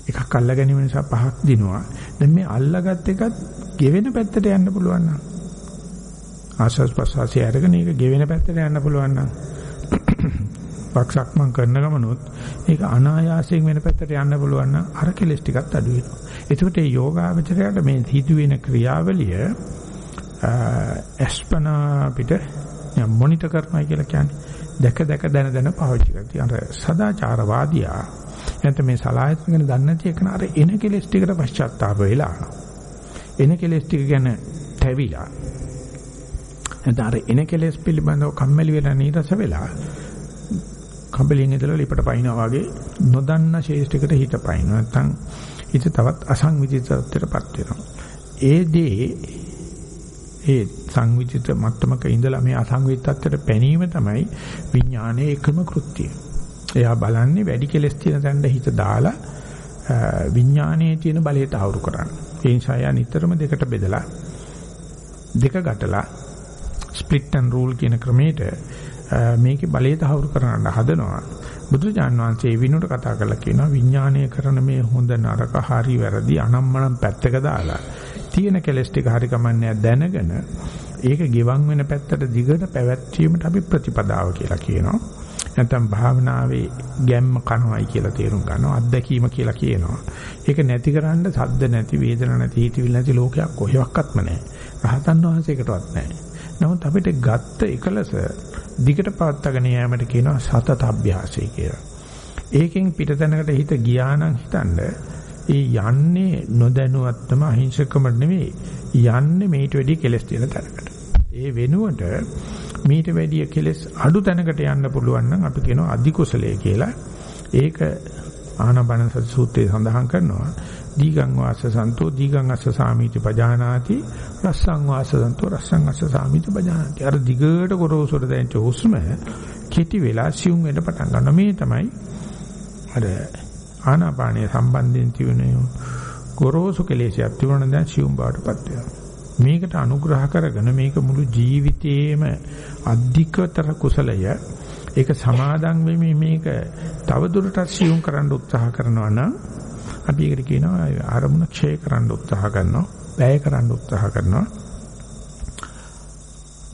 [SPEAKER 1] එකක් අල්ලා ගැනීම නිසා පහක් දිනුවා. දැන් මේ අල්ලාගත් එකත් ගෙවෙන පැත්තට යන්න පුළුවන් නම්. ආශස් ප්‍රසවාසය අරගෙන ඒක ගෙවෙන පැත්තට යන්න පුළුවන් නම්. වක්සක්මන් කරන ගමනොත් ඒක අනායාසයෙන් වෙන පැත්තට යන්න පුළුවන් නම් අර කෙලස් ටිකත් අඩු වෙනවා. එතකොට මේ යෝගාවචරයට මේ සිදුවෙන ක්‍රියාවලිය අස්පනා පිට මොනිටර් කරනවා කියලා කියන්නේ දැක දැක දැන දැන පාවිච්චි කරති. අර සදාචාරවාදියා එතන මේ සලායතන ගැන දන්නේ නැති එකන අර එන කෙලස් ටිකට පශ්චාත්තාප වෙලා එන කෙලස් ටික ගැන තැවිලා එතන අර එන කෙලස් පිළිබඳව කම්මැලි වෙලා නීරස වෙලා කම්බලියෙන් ඉඳලා ලිපට පයින්නවා වගේ නොදන්න ශේෂ්ඨයකට හිත පයින්න. නැත්නම් හිත තවත් අසංවිධිත තත්ත්වයටපත් වෙනවා. ඒ දේ ඒ සංවිධිත මට්ටමක ඉඳලා මේ අසංවිධිත තත්ත්වයට පැනීම තමයි විඥානයේ එකම කෘත්‍යය. එයා බලන්නේ වැඩි කෙලස් තියෙන තැනට හිත දාලා විඥානයේ තියෙන බලය තහවුරු කරන්න. ඒ නිසා යා නිතරම දෙකට බෙදලා දෙක ගැටලා ස්ප්ලිට් ඇන් රූල් කියන ක්‍රමයට මේකේ බලය තහවුරු කරන්න හදනවා. බුදුජාන් වහන්සේ විනුට කතා කරලා කියනවා විඥානය කරන මේ හොඳ නරක හරි වැරදි අනම්මනම් පැත්තක දාලා තියෙන කෙලස් ටික හරි කමන්නේ දැනගෙන ඒක ගෙවන් වෙන පැත්තට දිගට පැවැත්වීමට අපි ප්‍රතිපදාව කියලා කියනවා. නැත්නම් භාවනාවේ ගැම්ම කනවයි කියලා තේරුම් ගන්නවා අත්දැකීම කියලා කියනවා. ඒක නැතිකරන්න සද්ද නැති වේදන නැති හිතවිලි නැති ලෝකයක් කොහෙවත්ම නැහැ. රහතන් වහන්සේකටවත් නැහැ. නමුත් අපිට ගත්ත එකලස දිගට පවත්වාගෙන යෑමට කියනවා සතත අභ්‍යාසය කියලා. ඒකෙන් පිටතැනකට හිත ගියා නම් හිතන්න ඒ යන්නේ නොදැනුවත්වම අහිංසකම නෙවෙයි යන්නේ මේට වැඩි කෙලස් තියෙන තැනකට. ඒ වෙනුවට මීට වැඩිය කෙලස් අඩු තැනකට යන්න පුළුවන් නම් අපි කියනවා අධි කුසලයේ කියලා. ඒක ආනබන සූත්‍රයේ සඳහන් කරනවා. දීගං වාස සන්තෝ දීගං අස්ස සාමීති පජානාති රස්සං වාස සන්තෝ රස්සං අස්ස සාමීති පජානාති. අර දිගට ගොරෝසුර දැනෙච්ච හුස්ම කෙටි වෙලා සියුම් වෙන්න පටන් ගන්නවා. මේ තමයි අර ආනාපානයේ සම්බන්ධයෙන් තියුණ ගොරෝසු කෙලෙසියක් තිබුණා දැන් සියුම් බවටපත් වෙනවා. මේකට අනුග්‍රහ කරගෙන මේක මුළු ජීවිතේම අධිකතර කුසලය ඒක සමාදන් වෙමින් මේක තව දුරටත් සියුම් කරන්න උත්සාහ කරනවා නම් අපි ඒකට කියනවා ආරමුණ ක්ෂය කරන්න උත්සාහ කරනවා වැය කරන්න උත්සාහ කරනවා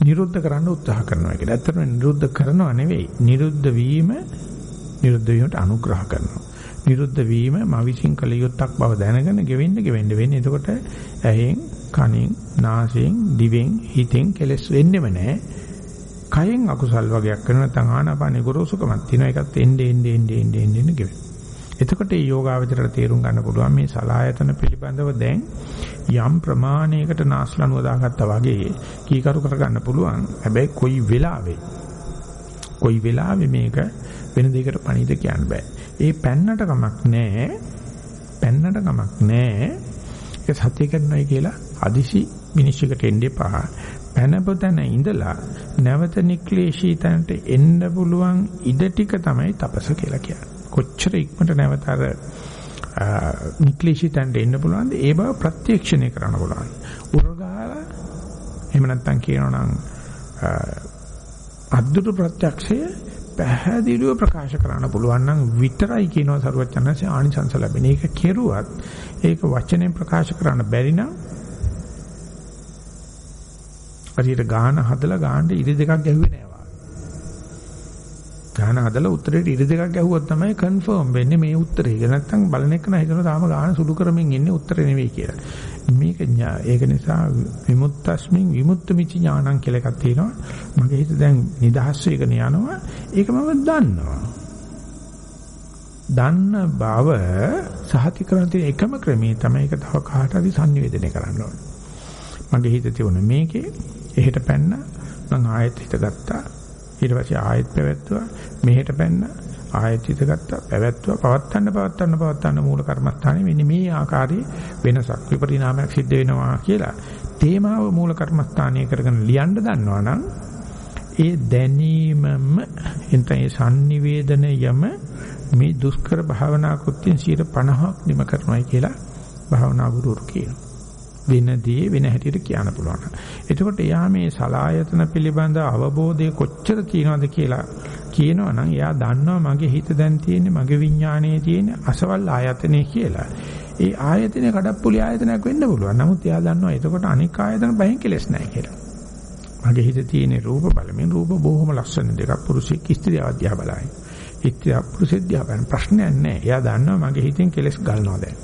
[SPEAKER 1] නිරුද්ධ කරන්න උත්සාහ කරනවා කියලා. ඇත්තටම නිරුද්ධ කරනවා නෙවෙයි. නිරුද්ධ වීම නිරුද්ධ වීමට අනුග්‍රහ කරනවා. නිරුද්ධ වීම මවිසින් කළ යුත්තක් බව දැනගෙන ගෙවෙන්න ගෙවෙන්න වෙන්නේ. එතකොට ඇහෙන් කනෙන්, නාසයෙන්, දිවෙන්, හිතෙන් කෙලස් වෙන්නෙම නැහැ. කයෙන් අකුසල් වගේක් කරන නැත්නම් ආනාපානේ ගොරෝසුකමක් තියෙනවා. ඒකත් එන්නේ එන්නේ එන්නේ එන්නේ එන්නේ ගෙවෙන. එතකොට මේ යෝගාවචරයට තේරුම් ගන්න පුළුවන් මේ සලායතන පිළිබඳව දැන් යම් ප්‍රමාණයකට නාස්ලනුව දාගත්තා වගේ කීකරු කරගන්න පුළුවන්. හැබැයි කොයි වෙලාවෙ කොයි වෙලාවෙ මේක වෙන දෙයකට පණිද කියන්න බෑ. ඒ පැන්නට කමක් නැහැ. පැන්නට කමක් නැහැ. ඒක සත්‍ය කරනයි කියලා අදිසි මිනිස්සුකට එන්න එපා. පැනපොතන ඉඳලා නැවත නික්ලේශී තැනට එන්න පුළුවන් ඉඩ ටික තමයි තපස කියලා කියන්නේ. කොච්චර ඉක්මනට නැවත අර නික්ලේශී තැනට එන්න පුළුවන්ද ඒ බව ප්‍රත්‍යක්ෂණය කරන්න පුළුවන්. උරගාලා එහෙම නැත්නම් කියනවනම් අද්දුට ප්‍රත්‍යක්ෂය පැහැදිලිව ප්‍රකාශ කරන්න පුළුවන් නම් විතරයි කියනවා සරුවචනන්සේ ආනිසංස ලැබෙන. ඒක කෙරුවත් ඒක වචනෙන් ප්‍රකාශ කරන්න බැරි නම් හරියට ගාන හදලා ගාන්න ඉරි දෙකක් ගැහුවේ නෑ වා. ගාන හදලා උත්තරේට ඉරි දෙකක් ගැහුවොත් තමයි කන්ෆර්ම් වෙන්නේ මේ උත්තරේ. ඒක නැත්තම් බලන එක නෑ හිතනවා තාම ගාන සුළු කරමින් ඉන්නේ උත්තරේ නෙවෙයි කියලා. මේක ඒක නිසා විමුක්තස්මින් විමුක්ත මිච ඥානං කියලා එකක් තියෙනවා. මගේ හිත දැන් නිදහස් වෙගෙන යනවා. ඒක මම දන්නවා. දන්න බව සහතිකරන තියෙන එකම ක්‍රමේ තමයි ඒක තව කාට හරි sannivedanaya කරන්න ඕනේ. මගේ හිත තියුණ මේකේ එහෙට පැන්න මං ආයෙත් හිත ගත්තා ඊට පස්සේ ආයෙත් පැවැත්තුවා මෙහෙට පැන්න ආයෙත් හිත ගත්තා පැවැත්තුවා පවත්තන්න පවත්තන්න පවත්තන්න මූල කර්මස්ථානේ මෙන්න මේ ආකාරයේ වෙනසක් විපරිණාමයක් සිද්ධ වෙනවා කියලා තේමාව මූල කර්මස්ථානීය කරගෙන ලියන්න දන්නවනම් ඒ දැනීමම එතන ඒ sannivedanayම මේ දුෂ්කර භාවනා කෘත්‍යයෙන් 50ක් නිම කරනවායි කියලා භාවනා ගුරුවරු කියනවා. වෙනදී වෙන හැටියට කියන්න පුළුවන්. එතකොට එයා මේ සලායතන පිළිබඳ අවබෝධය කොච්චර තියෙනවද කියලා කියනවනම් එයා දන්නවා මගේ හිත දැන් තියෙන්නේ මගේ විඥානයේ තියෙන අසවල් ආයතනය කියලා. ඒ ආයතනය කඩප්පුලි ආයතනයක් වෙන්න පුළුවන්. නමුත් එයා දන්නවා එතකොට අනික් ආයතන බහින් කෙලස් නැහැ කියලා. මගේ හිතේ තියෙන රූප බලමින් රූප බොහොම ලස්සන දෙකක් පුරුෂයෙක් ස්ත්‍රියක් අධ්‍යා බලයි. ස්ත්‍රියක් පුරුෂයෙක් දිහා බලන ප්‍රශ්නයක් නැහැ. එයා දන්නවා මගේ හිතෙන් කෙලස් ගලනවා දැන්.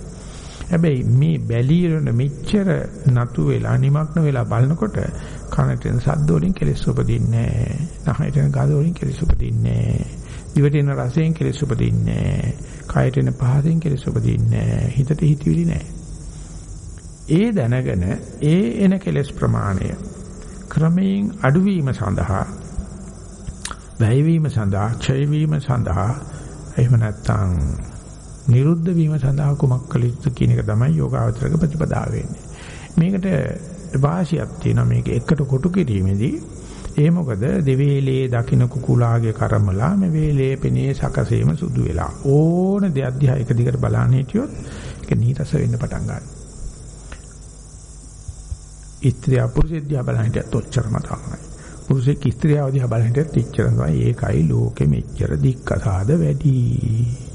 [SPEAKER 1] හැබැයි මේ බැලිරන මෙච්චර නතු වෙලා නිමග්න වෙලා බලනකොට කනට එන ශබ්ද වලින් කෙලෙස් උපදින්නේ නැහැ. නහයට එන ගඳ වලින් කෙලෙස් උපදින්නේ නැහැ. දිවට එන රසයෙන් කෙලෙස් උපදින්නේ නැහැ. කයට එන පහසෙන් කෙලෙස් උපදින්නේ නැහැ. හිතට හිතවිලි නැහැ. ඒ දැනගෙන ඒ එන කෙලෙස් ප්‍රමාණය ක්‍රමයෙන් අඩුවීම සඳහා වැයවීම සඳහා ක්ෂය වීම සඳහා එහෙම නැත්නම් නිරුද්ධ වීම සඳහා කුමක් කළ යුතුද කියන එක තමයි යෝගාවචරක ප්‍රතිපදාව වෙන්නේ. මේකට වාසියක් තියෙනවා මේක එකට කොටු කිරීමේදී ඒ මොකද දෙවේලේ දකින්න කුකුලාගේ කර්මලා මේ වේලේ පෙනේ සකසේම සුදු වෙලා ඕන දෙයක් දිහා එක දිගට බලන්න හිටියොත් ඒක නීරස වෙන්න පටන් ගන්නවා. ඉත්‍ත්‍ය පුරුෂය දිහා බලන්න හිටියත් ඔච්චරම තමයි. පුරුෂයෙක් ස්ත්‍රියව දිහා බලන්න හිටියත් එච්චර තමයි. ඒකයි ලෝකෙ මෙච්චර දික්කසාද වැඩි.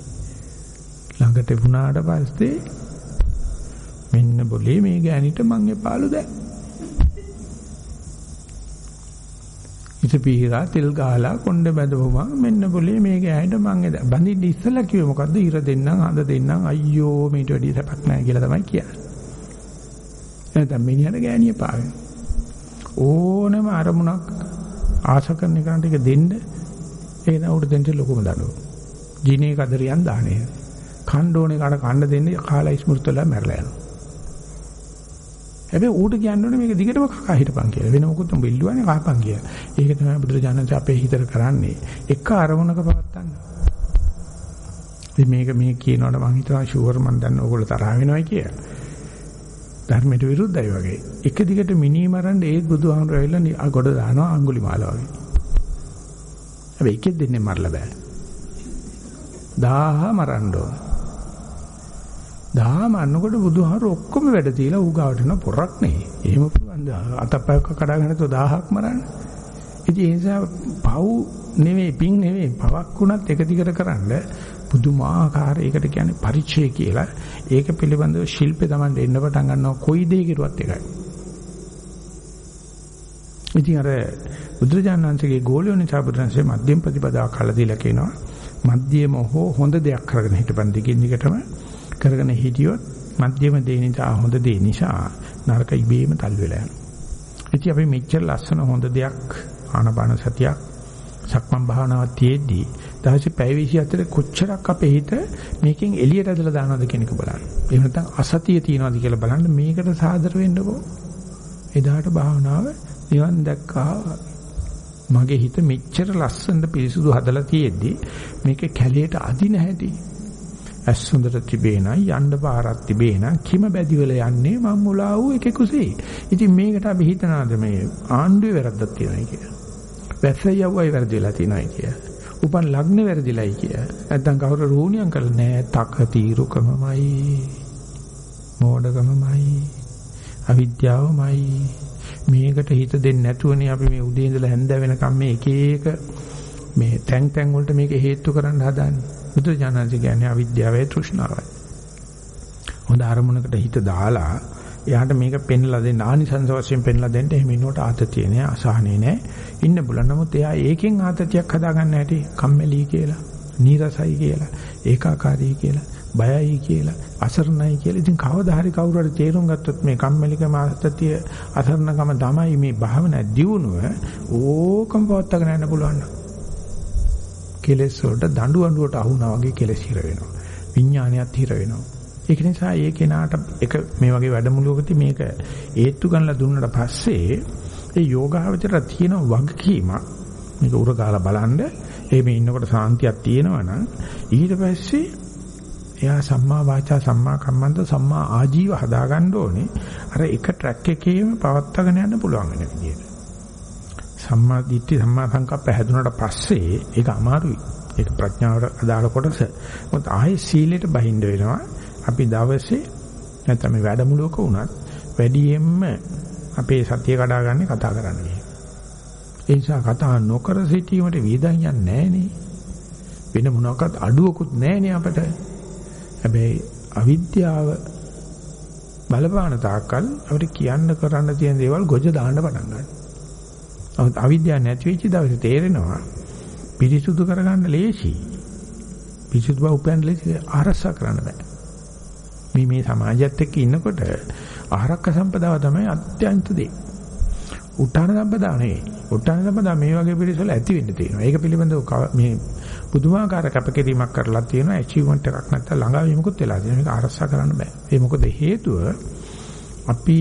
[SPEAKER 1] ළඟට වුණාට පස්සේ මෙන්න બોලේ මේ ගෑනිට මං එපාලු දැන්. ඉත පීරා තෙල් ගහලා කොණ්ඩේ බැඳපුවා මෙන්න બોලේ මේ ගෑනිට මං එද බඳින්න ඉස්සලා කිව්වේ මොකද්ද ඉර දෙන්නම් හඳ දෙන්නම් අයියෝ මීට වැඩිය සැපක් නැහැ කියලා තමයි කියන්නේ. එතන මිනිහට ගෑණිය පාවෙන. ඕනම අරමුණක් ආශ කරන එකට ඒක දෙන්න ඒක නෑ උඩ දෙන්න ලොකුම දඬුව. ජීනේ කදරියන් දාන්නේ. කණ්ඩ ඕනේ කාට කණ්ඩ දෙන්නේ කාලා ස්මෘතලා මැරලා යනවා. හැබැයි ඌට කියන්නේ මේක දිගටම කකා හිටපන් කියලා. වෙන මොකුත් උඹ ඉල්ලුවානේ කහපන් කියලා. ඒක තමයි බුදුරජාණන් අපේ හිතට කරන්නේ. එක අරමුණක පවත්තන්න. ඉතින් මේක මේ කියනකොට මම හිතනවා ෂුවර් මන් දන්න ඕගොල්ලෝ තරහ වෙනවයි කියලා. ධර්මයට විරුද්ධයි වගේ. එක දිගට මිනී මරන්න ඒ බුදුහාමුදුරුවෝ ඇවිල්ලා ගොඩ දානවා අඟුලිමාල වගේ. හැබැයි එකෙක් දෙන්නේ මරලා බෑ. 1000 මරන්න ඕන. දහම අන්නකොට බුදුහාර ඔක්කොම වැඩ තියලා ඌ ගාවට එන පොරක් නේ. එහෙම පුළුවන් අතපයක් කඩාගෙන තෝ 1000ක් මරන්න. ඉතින් ඒ නිසා පව් නෙවෙයි පිං නෙවෙයි පවක් වුණත් එක දිගට කරන්න පුදුමාකාර ඒකට කියන්නේ පරිචය කියලා. ඒක පිළිබඳව ශිල්පේ Taman දෙන්න පටන් ගන්නවා කොයි දේ කෙරුවත් එකයි. ඉතින් අර බුදුරජාණන්සේගේ ගෝලියෝ නිසා බුදුරජාණන්සේ මධ්‍යම ප්‍රතිපදාවක් කළා දීලා කියනවා. මධ්‍යම හෝ හොඳ දෙයක් කරගෙන හිටපන් දිගින් දිගටම කරගෙන හිටියොත් මධ්‍යම දේ නිසා හොඳ දේ නිසා නරක ඉබේම තල් වෙලා යනවා. ඉතින් අපි මෙච්චර ලස්සන හොඳ දෙයක් ආනපාන සතියක් සක්මන් භාවනාවක් තියේදී දවසේ පැය 24 කොච්චරක් අපේ හිත මේකෙන් එළියට ඇදලා දානවද කියන එක බලන්න. එහෙම නැත්නම් අසතිය තියනවද කියලා බලන්න මේකට සාදර වෙන්නකෝ. එදාට භාවනාව නිවන් දැක්කා මගේ හිත මෙච්චර ලස්සනට පිරිසුදු හදලා තියෙද්දි මේක කැලේට අදින හැටි ඇස් හොඳට තිබේ නම් යන්න පාරක් තිබේ නම් කිම බැදිවල යන්නේ මම මුලා වූ එකෙකුසේ. ඉතින් මේකට අපි හිතනවාද මේ ආණ්ඩුවේ වැරද්දක් තියෙනයි කියලා. වැස්ස යවුවයි වැරදිලා තියෙනයි කියලා. උපන් ලග්න වැරදිලයි කියලා. නැත්තම් කවුරු රූණියම් කරලා නෑ තක తీරුකමමයි. මෝඩකමමයි. අවිද්‍යාවමයි. මේකට හිත දෙන්නේ නැතුවනේ අපි මේ උදේ ඉඳලා හැන්ද වෙනකම් මේ එක එක මේ තැන් තැන් වලට මේක හේතු කරන්න හදාන්නේ. බුදු ඥානසි කියන්නේ අවිද්‍යාවයි තෘෂ්ණාවයි. හොඳ අරමුණකට හිත දාලා එයාට මේක පෙන්ලා දෙන්න ආනිසංස වශයෙන් පෙන්ලා දෙන්න එහෙම ඉන්නකොට ආතතිය නෑ අසහනේ නෑ. ඉන්න බුලන නමුත් එයා ඒකෙන් ආතතියක් හදාගන්න හැටි කම්මැලි කියලා නීරසයි කියලා ඒකාකාරී කියලා බයයි කියලා අසරණයි කියලා. ඉතින් කවදා හරි කවුරු හරි තේරුම් ගත්තොත් මේ කම්මැලිකම ආතතිය අසරණකම තමයි මේ භාවනා දියුණුව ඕකම පවත්වාගෙන යන්න පුළුවන්. නේද කෙලෙස් වලට දඬු අඬුවට අහුනා වගේ කෙලෙස් හිර වෙනවා. විඥානයත් හිර වෙනවා. ඒක නිසා ඒ කෙනාට එක මේ වගේ වැඩමුළුවකදී මේක ඒත්තු ගන්නලා දුන්නට පස්සේ ඒ යෝගාවචර තියෙන වගකීමක් මේක උරගාලා බලන්න එහෙම ඉන්නකොට සාන්තියක් තියෙනවා නම් ඊට පස්සේ එයා සම්මා වාචා සම්මා කම්මන්ත සම්මා ආජීව හදාගන්න ඕනේ අර එක ට්‍රැක් එකේම පවත්වාගෙන යන්න පුළුවන් වෙන විදියට. සම්මා දිට්ඨි සම්මා සංකප්ප හැදුනට පස්සේ ඒක අමාරුයි. ඒක ප්‍රඥාවට අදාළ කොටස. මොකද ආයේ සීලයට බහිඳ වෙනවා. අපි දවසේ නැත්නම් මේ වැඩමුළුවක වුණත් වැඩියෙන්ම අපේ සතිය කඩාගන්නේ කතා කරන්න ගිහින්. ඒ නිසා කතා නොකර සිටීමට වේදන් යන්නේ නැහනේ. වෙන මොනවාක්වත් අඩුවකුත් නැහනේ අපට. හැබැයි අවිද්‍යාව බලපාන තාක්කල් අපිට කියන්න කරන්න තියෙන දේවල් ගොජ දාන්න පටන් ගන්නවා. අවිද්‍යාව නැති වෙච්ච දවසේ තේරෙනවා පිරිසුදු කරගන්න ලේසි. පිරිසුදු බව උපයන්න ලේසි ආරක්ෂා කරන්න බෑ. මේ මේ සමාජයත් එක්ක ඉන්නකොට ආරක්ෂක සම්පදාව තමයි අත්‍යන්ත දේ. උත්තාන සම්පදාව නෙවෙයි. උත්තාන සම්පදාව මේ වගේ පිරිසවල ඇති වෙන්න තියෙනවා. ඒක පිළිබඳව මේ පුදුමාකාර කැපකිරීමක් කරලා තියෙනවා. ඇචීව්මන්ට් එකක් නැත්නම් ළඟා වීමකුත් වෙලා තියෙනවා. මේක ආරක්ෂා කරන්න බෑ. ඒ මොකද හේතුව අපි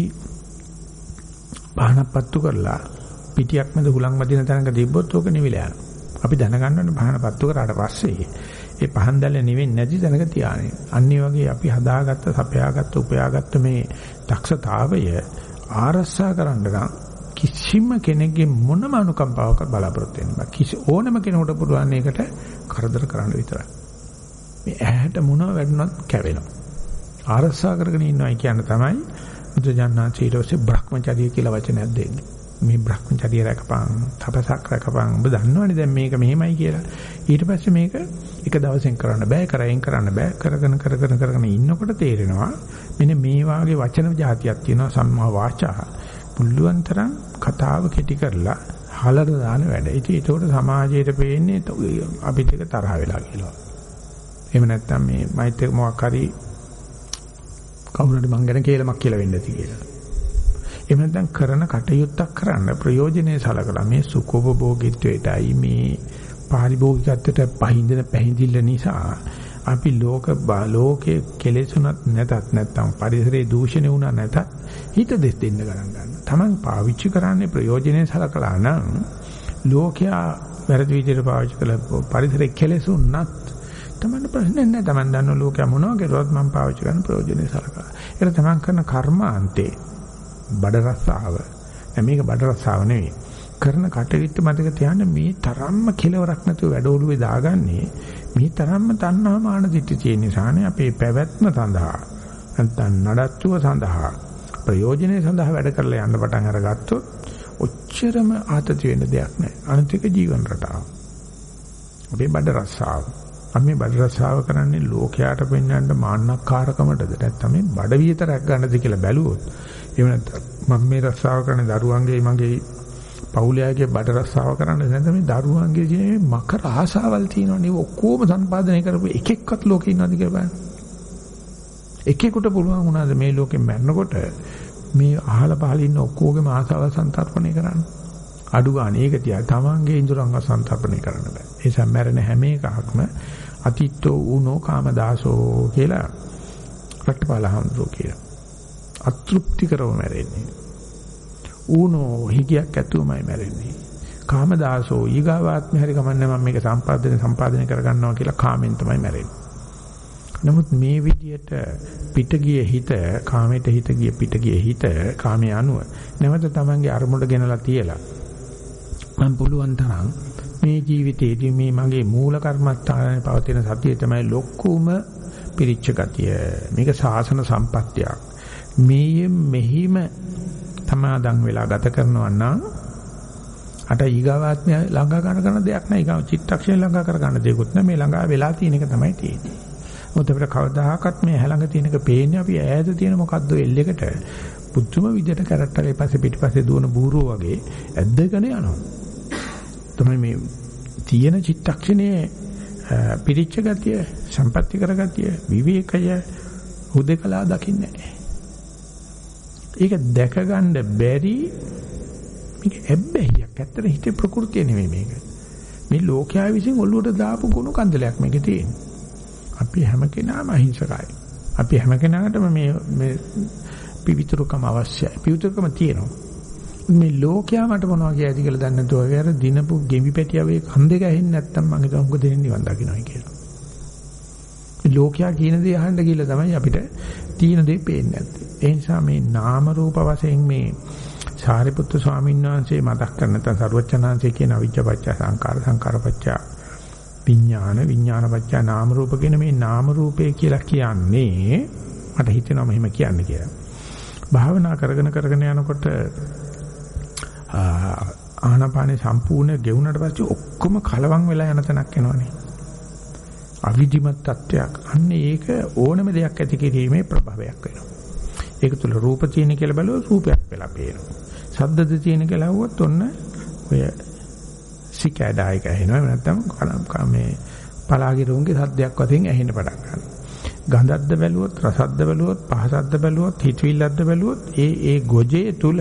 [SPEAKER 1] පහනක් පත්තු කරලා පිටියක් මැද හුලං මදින තැනක තිබ්බොත් ඕක නිවිලා යනවා. අපි දැනගන්න ඕනේ පහන පත්තු කරාට පස්සේ ඒ පහන් දැල්ල නෙවෙන්නේ නැති තැනක තියානේ. අනිත් වගේ අපි හදාගත්ත, සපයාගත්ත, උපයාගත්ත මේ දක්ෂතාවය ආරස්සා කරන්න නම් කිසිම කෙනෙක්ගේ මොනම අනුකම්පාවක බලාපොරොත්තු වෙන්න බෑ. කිසි ඕනම කෙනෙකුට පුළුවන් ඒකට කරදර කරන්න විතරයි. මේ ඇහැට මොනව වැඩුණත් කැවෙනවා. ආරස්සා කරගෙන ඉන්නවයි කියන තමයි බුදුජානනාංශ ඊට පස්සේ Brahmacharya කියලා වචනයක් දෙන්නේ. මේ Brahmacharya රැකපන්, තපසක් රැකපන්. ඔබ දන්නවනේ දැන් මේක මෙහෙමයි කියලා. ඊට පස්සේ මේක එක දවසෙන් කරන්න බෑ, කරයෙන් කරන්න බෑ. කරගෙන කරගෙන කරගෙන ඉන්නකොට තේරෙනවා මෙන්න මේ වාගේ වචන જાතියක් තියෙනවා සම්මා වාචා. පුළුවන් තරම් කතාව කෙටි කරලා හලර දාන වැඩ. ඉතින් ඒකට සමාජයට පේන්නේ අපිට එක තරහ වෙලා කියලා. එහෙම නැත්නම් මේ මෛත්‍රී මොකක් හරි කවුරුහරි මං ගැන කේලමක් කියලා වෙන්න ඇති කියලා. එහෙම නැත්නම් කරන කටයුත්තක් කරන්න ප්‍රයෝජනේ සලකලා මේ සුඛෝපභෝගීත්වයටයි මේ පාරිභෝගිකත්වයට පහඳින පැහිඳිල්ල නිසා අපි ලෝක ලෝකයේ කෙලෙසුණත් නැතත් නැත්නම් පරිසරයේ දූෂණය වුණා නැතත් හිත දෙස් දෙන්න ගණන් ගන්න. Taman පාවිච්චි කරන්නේ ප්‍රයෝජනේ සලකලා නම් ලෝකයා වැරදි විදිහට පාවිච්චි කළ පරිසරයේ කෙලෙසුණත් Taman ප්‍රශ්නේ නැහැ. Taman දන්න ලෝකයා මොනවා කරුවත් මම පාවිච්චි කරන ප්‍රයෝජනේ සලකලා. ඒක Taman කරන කර්මාන්තේ බඩ රස්සාව. මේක බඩ රස්සාව නෙවෙයි. කරන කටයුත්ත මතක තියාගන්න මේ තරම්ම කෙලවරක් නැතුව වැඩ ඔළුවේ දාගන්නේ මේ තරම්ම තණ්හා මාන දිට්ඨිය තියෙන නිසානේ අපේ පැවැත්ම සඳහා නැත්නම් නඩත්තුව සඳහා ප්‍රයෝජනෙ සඳහා වැඩ කරලා යන්න පටන් අරගත්තොත් ඔච්චරම ආතති වෙන්න දෙයක් නැහැ. අනිතික ජීවන රටාව. අපේ බඩ රස්සාව. අපි මේ බඩ රස්සාව කරන්නේ ලෝකයට පෙන්වන්න මාන්නක්කාරකමටද නැත්නම් මේ බඩ විතරක් ගන්නද කියලා බැලුවොත් එහෙම නැත්නම් මම මේ රස්සාව කරන්නේ දරුවන්ගේ මගේ පවුලයාගේ බඩ රස්සාව කරන්නේ නැත්නම් මේ දරුවන්ගේ ජීවිතේ මකර ආසාවල් තියෙනවනේ ඔක්කොම සම්පාදනය කරපු එක එක්කත් ලෝකේ ඉන්නවද කියලා බලන්න. එකෙකුට පුළුවන් වුණාද මේ ලෝකෙ මැරෙනකොට මේ අහල පහල ඉන්න ඔක්කොගේම ආසාවල් සන්තරපණය කරන්න. අඩු ගන්න ඒක තියා තමන්ගේ ඉඳුරංග සන්තරපණය කරන්න බෑ. ඒ නිසා මැරෙන හැම එකක්ම අතිත්තෝ ඌනෝ කාමදාසෝ කියලා රට්ටපාලහඳුරෝ කියලා. අතෘප්ති කරව මැරෙන්නේ. ඌනෝ හිගයක් ඇතුවමයි මැරෙන්නේ. කාමදාසෝ ඊගාවාත්ම හැරි කමන්නේ මම මේක සම්පාදනය සම්පාදනය කරගන්නවා කියලා කාමෙන් තමයි මැරෙන්නේ. නමුත් මේ විදියට පිට ගිය හිත කාමයට හිත ගිය පිට ගිය හිත කාමයේ අනුව නැවත තමන්ගේ අරමුණ ගෙනලා තියලා මම පුළුවන් තරම් මේ ජීවිතයේදී මේ මගේ මූල කර්මස්ථානයේ පවතින සතිය තමයි ලොකුම පිරිච්ච ගතිය. මේක සාසන සම්පත්තියක්. මේ මෙහිම තමාදන් වෙලා ගත කරනවා නම් අට ඊගාවාත්මය ළඟා කර ගන්න දෙයක් නෑ. ඊගා චිත්තක්ෂණය ළඟා කර ගන්න දෙයක්වත් නෑ. මේ ළඟා වෙලා තියෙන එක තමයි තියෙන්නේ. මොකද අපිට කවදාහක්වත් මේ හැලඟ තියෙන එක පේන්නේ අපි ඈත තියෙන මොකද්ද එල් එකට පුදුම විදිහට කැරක්ටරේ පස්සේ පිටිපස්සේ දුවන බූරුව වගේ ඇද්දගෙන යනවා. තමයි මේ තියෙන චිත්තක්ෂණයේ පිරිච්ච ගතිය, සම්පත්‍ති කරගතිය, විවේකය හුදකලා දකින්නේ නැහැ. ඒක දැක ගන්න බැරි මේක හැබ්බැහියක්. ඇත්තට හිතේ ප්‍රകൃතිය නෙමෙයි මේක. මේ ලෝකයා විසින් ඔළුවට දාපු ගුණ කන්දලයක් මේකේ තියෙන්නේ. අපි හැම කෙනාම අහිංසකයි. අපි හැම කෙනාටම මේ මේ පිවිතුරුකම අවශ්‍යයි. පිවිතුරුකම තියෙනවා. මේ ලෝකයා මට මොනවා කියයිද කියලා දන්නේ නැතුව වගේ අර දිනපු ගෙවි පැටියාවේ කන් දෙක ඇහෙන්නේ නැත්තම් මම හිතුවා මොකද දෙන්නේ නිවන් දකින්නයි කියලා. ලෝකයා කියන දේ අහන්න කියලා තමයි අපිට තියෙන දේ පේන්නේ නැත්තේ. ඒ නිසා මේ නාම රූප වශයෙන් මේ සාරිපුත්තු ස්වාමීන් වහන්සේ මතක් කරන නැත්නම් සරුවචනාංශය කියන අවිජ්ජාපච්ච සංකාර සංකාරපච්ච විඥාන විඥානපච්ච නාම රූප කියන මේ නාම රූපේ කියලා කියන්නේ මට හිතෙනවා මෙහෙම කියන්න කියලා. භාවනා කරගෙන කරගෙන යනකොට ආනාපානේ සම්පූර්ණ ගෙවුනට පස්සේ ඔක්කොම කලවම් වෙලා යන තැනක් එනවනේ. අවිධිමත් තත්වයක්. අන්න ඒක ඕනම දෙයක් ඇති කිරීමේ ප්‍රභවයක් වෙනවා. ඒක තුල රූප තියෙන කියලා බලුවොත් රූපයක් වෙලා පේනවා. ශබ්දද තියෙන කියලා හුවොත් ඔන්න ඔය සිකඩායක ඇහෙනවා. නැත්නම් මේ පලාගිරුන්ගේ සද්දයක් වශයෙන් ඇහෙන්න පටන් ගන්නවා. ගඳක්ද බැලුවොත් රසක්ද බැලුවොත් පහසක්ද බැලුවොත් හිතවිල්ලක්ද බැලුවොත් ඒ ඒ ගොජේ තුල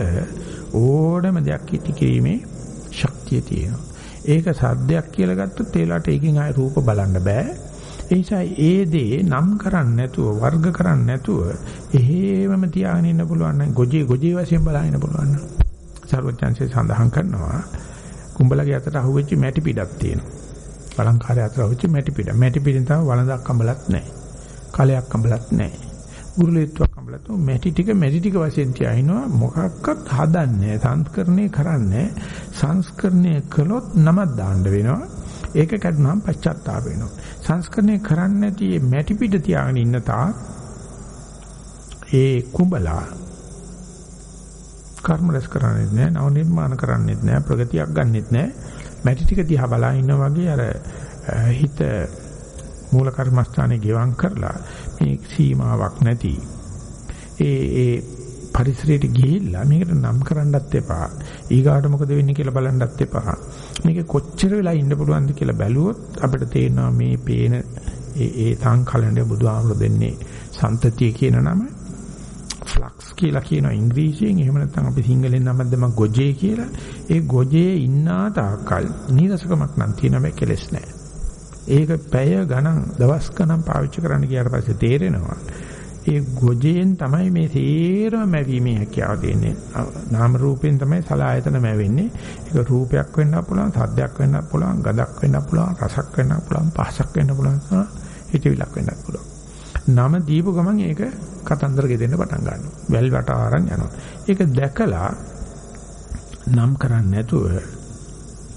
[SPEAKER 1] ඕනම දෙයක් ඉති කිරීමේ ශක්තිය තියෙනවා. ඒක සද්දයක් කියලා ගත්තොත් ඒලාට ඒකෙන් ආය රූප බලන්න බෑ. ඒ නිසා ඒ දේ නම් කරන්නේ නැතුව වර්ග කරන්නේ නැතුව එහෙමම තියාගෙන ඉන්න පුළුවන් නම් ගොජේ ගොජේ වශයෙන් බලන්න පුළුවන් නම් සර්වඥාන්සේ සඳහන් කරනවා කුඹලගේ අතට අහුවෙච්ච මැටි පිටක් තියෙනවා. බලංකාරය අතට අහුවෙච්ච මැටි පිට. මැටි පිටින් තමයි වළඳක් අඹලත් නැහැ. කලයක් අඹලත් නැහැ. ගුරුලීත්වයක් අඹලත් මැටි ටික මැටි ටික වශයෙන් තියාිනවා මොකක්වත් හදන්නේ සංස්කරණය කරන්නේ සංස්කරණය කළොත් නමක් දාන්න වෙනවා. ඒක කඩනම් පශ්චාත්තාප වෙනවා. සංස්කරණය කරන්නේ නැති මේ මැටි පිට තියාගෙන ඉන්න තාක් ඒ කුඹලා කර්ම රැස් කරන්නේ නැහැ, නව නිර්මාණ කරන්නේ නැහැ, ප්‍රගතියක් ගන්නෙත් නැහැ. මැටි ටික දිහා බලා ඉන්නා වගේ අර හිත මූල කර්මස්ථානේ ගෙවම් කරලා මේ සීමාවක් නැති ඒ ඒ පරිසරයට ගිහිල්ලා මේකට නම් කරන්නත් එපා. ඊගාට මොකද වෙන්නේ කියලා බලන්නත් එපා. මේක කොච්චර වෙලා ඉන්න පුළුවන්ද කියලා බැලුවොත් අපිට තේරෙනවා මේ පේන ඒ ඒ සංකලනය බුදුහාමුදුරු දෙන්නේ සන්තතිය කියන නම. ෆ්ලක්ස් කියලා කියන ඉංග්‍රීසියෙන් එහෙම නැත්නම් අපි සිංහලෙන් නම් දැම්ම ගොජේ කියලා. ඒ ගොජේ ඉන්නා තාක්කල් නීරසකමක් නම් තියෙන බෑ කෙලස් නැහැ. ඒක පැය ගණන් දවස් ගණන් පාවිච්චි කරන්න ගියාට පස්සේ තේරෙනවා ඒ ගොජයෙන් තමයි මේ තේරම මැවීමේ හැකියාව තියෙන්නේ. නාම රූපෙන් තමයි සලආයතන මැවෙන්නේ. ඒක රූපයක් වෙන්න පුළුවන්, සද්දයක් වෙන්න පුළුවන්, ගඳක් වෙන්න පුළුවන්, රසක් වෙන්න පුළුවන්, පහසක් වෙන්න පුළුවන්, හිතවිලක් වෙන්න පුළුවන්. නම දීපු ගමන් ඒක කතන්දර ගෙදෙන්න පටන් ගන්නවා. වැල් වට ආරන් යනවා. ඒක දැකලා නම් කරන්නේ නැතුව,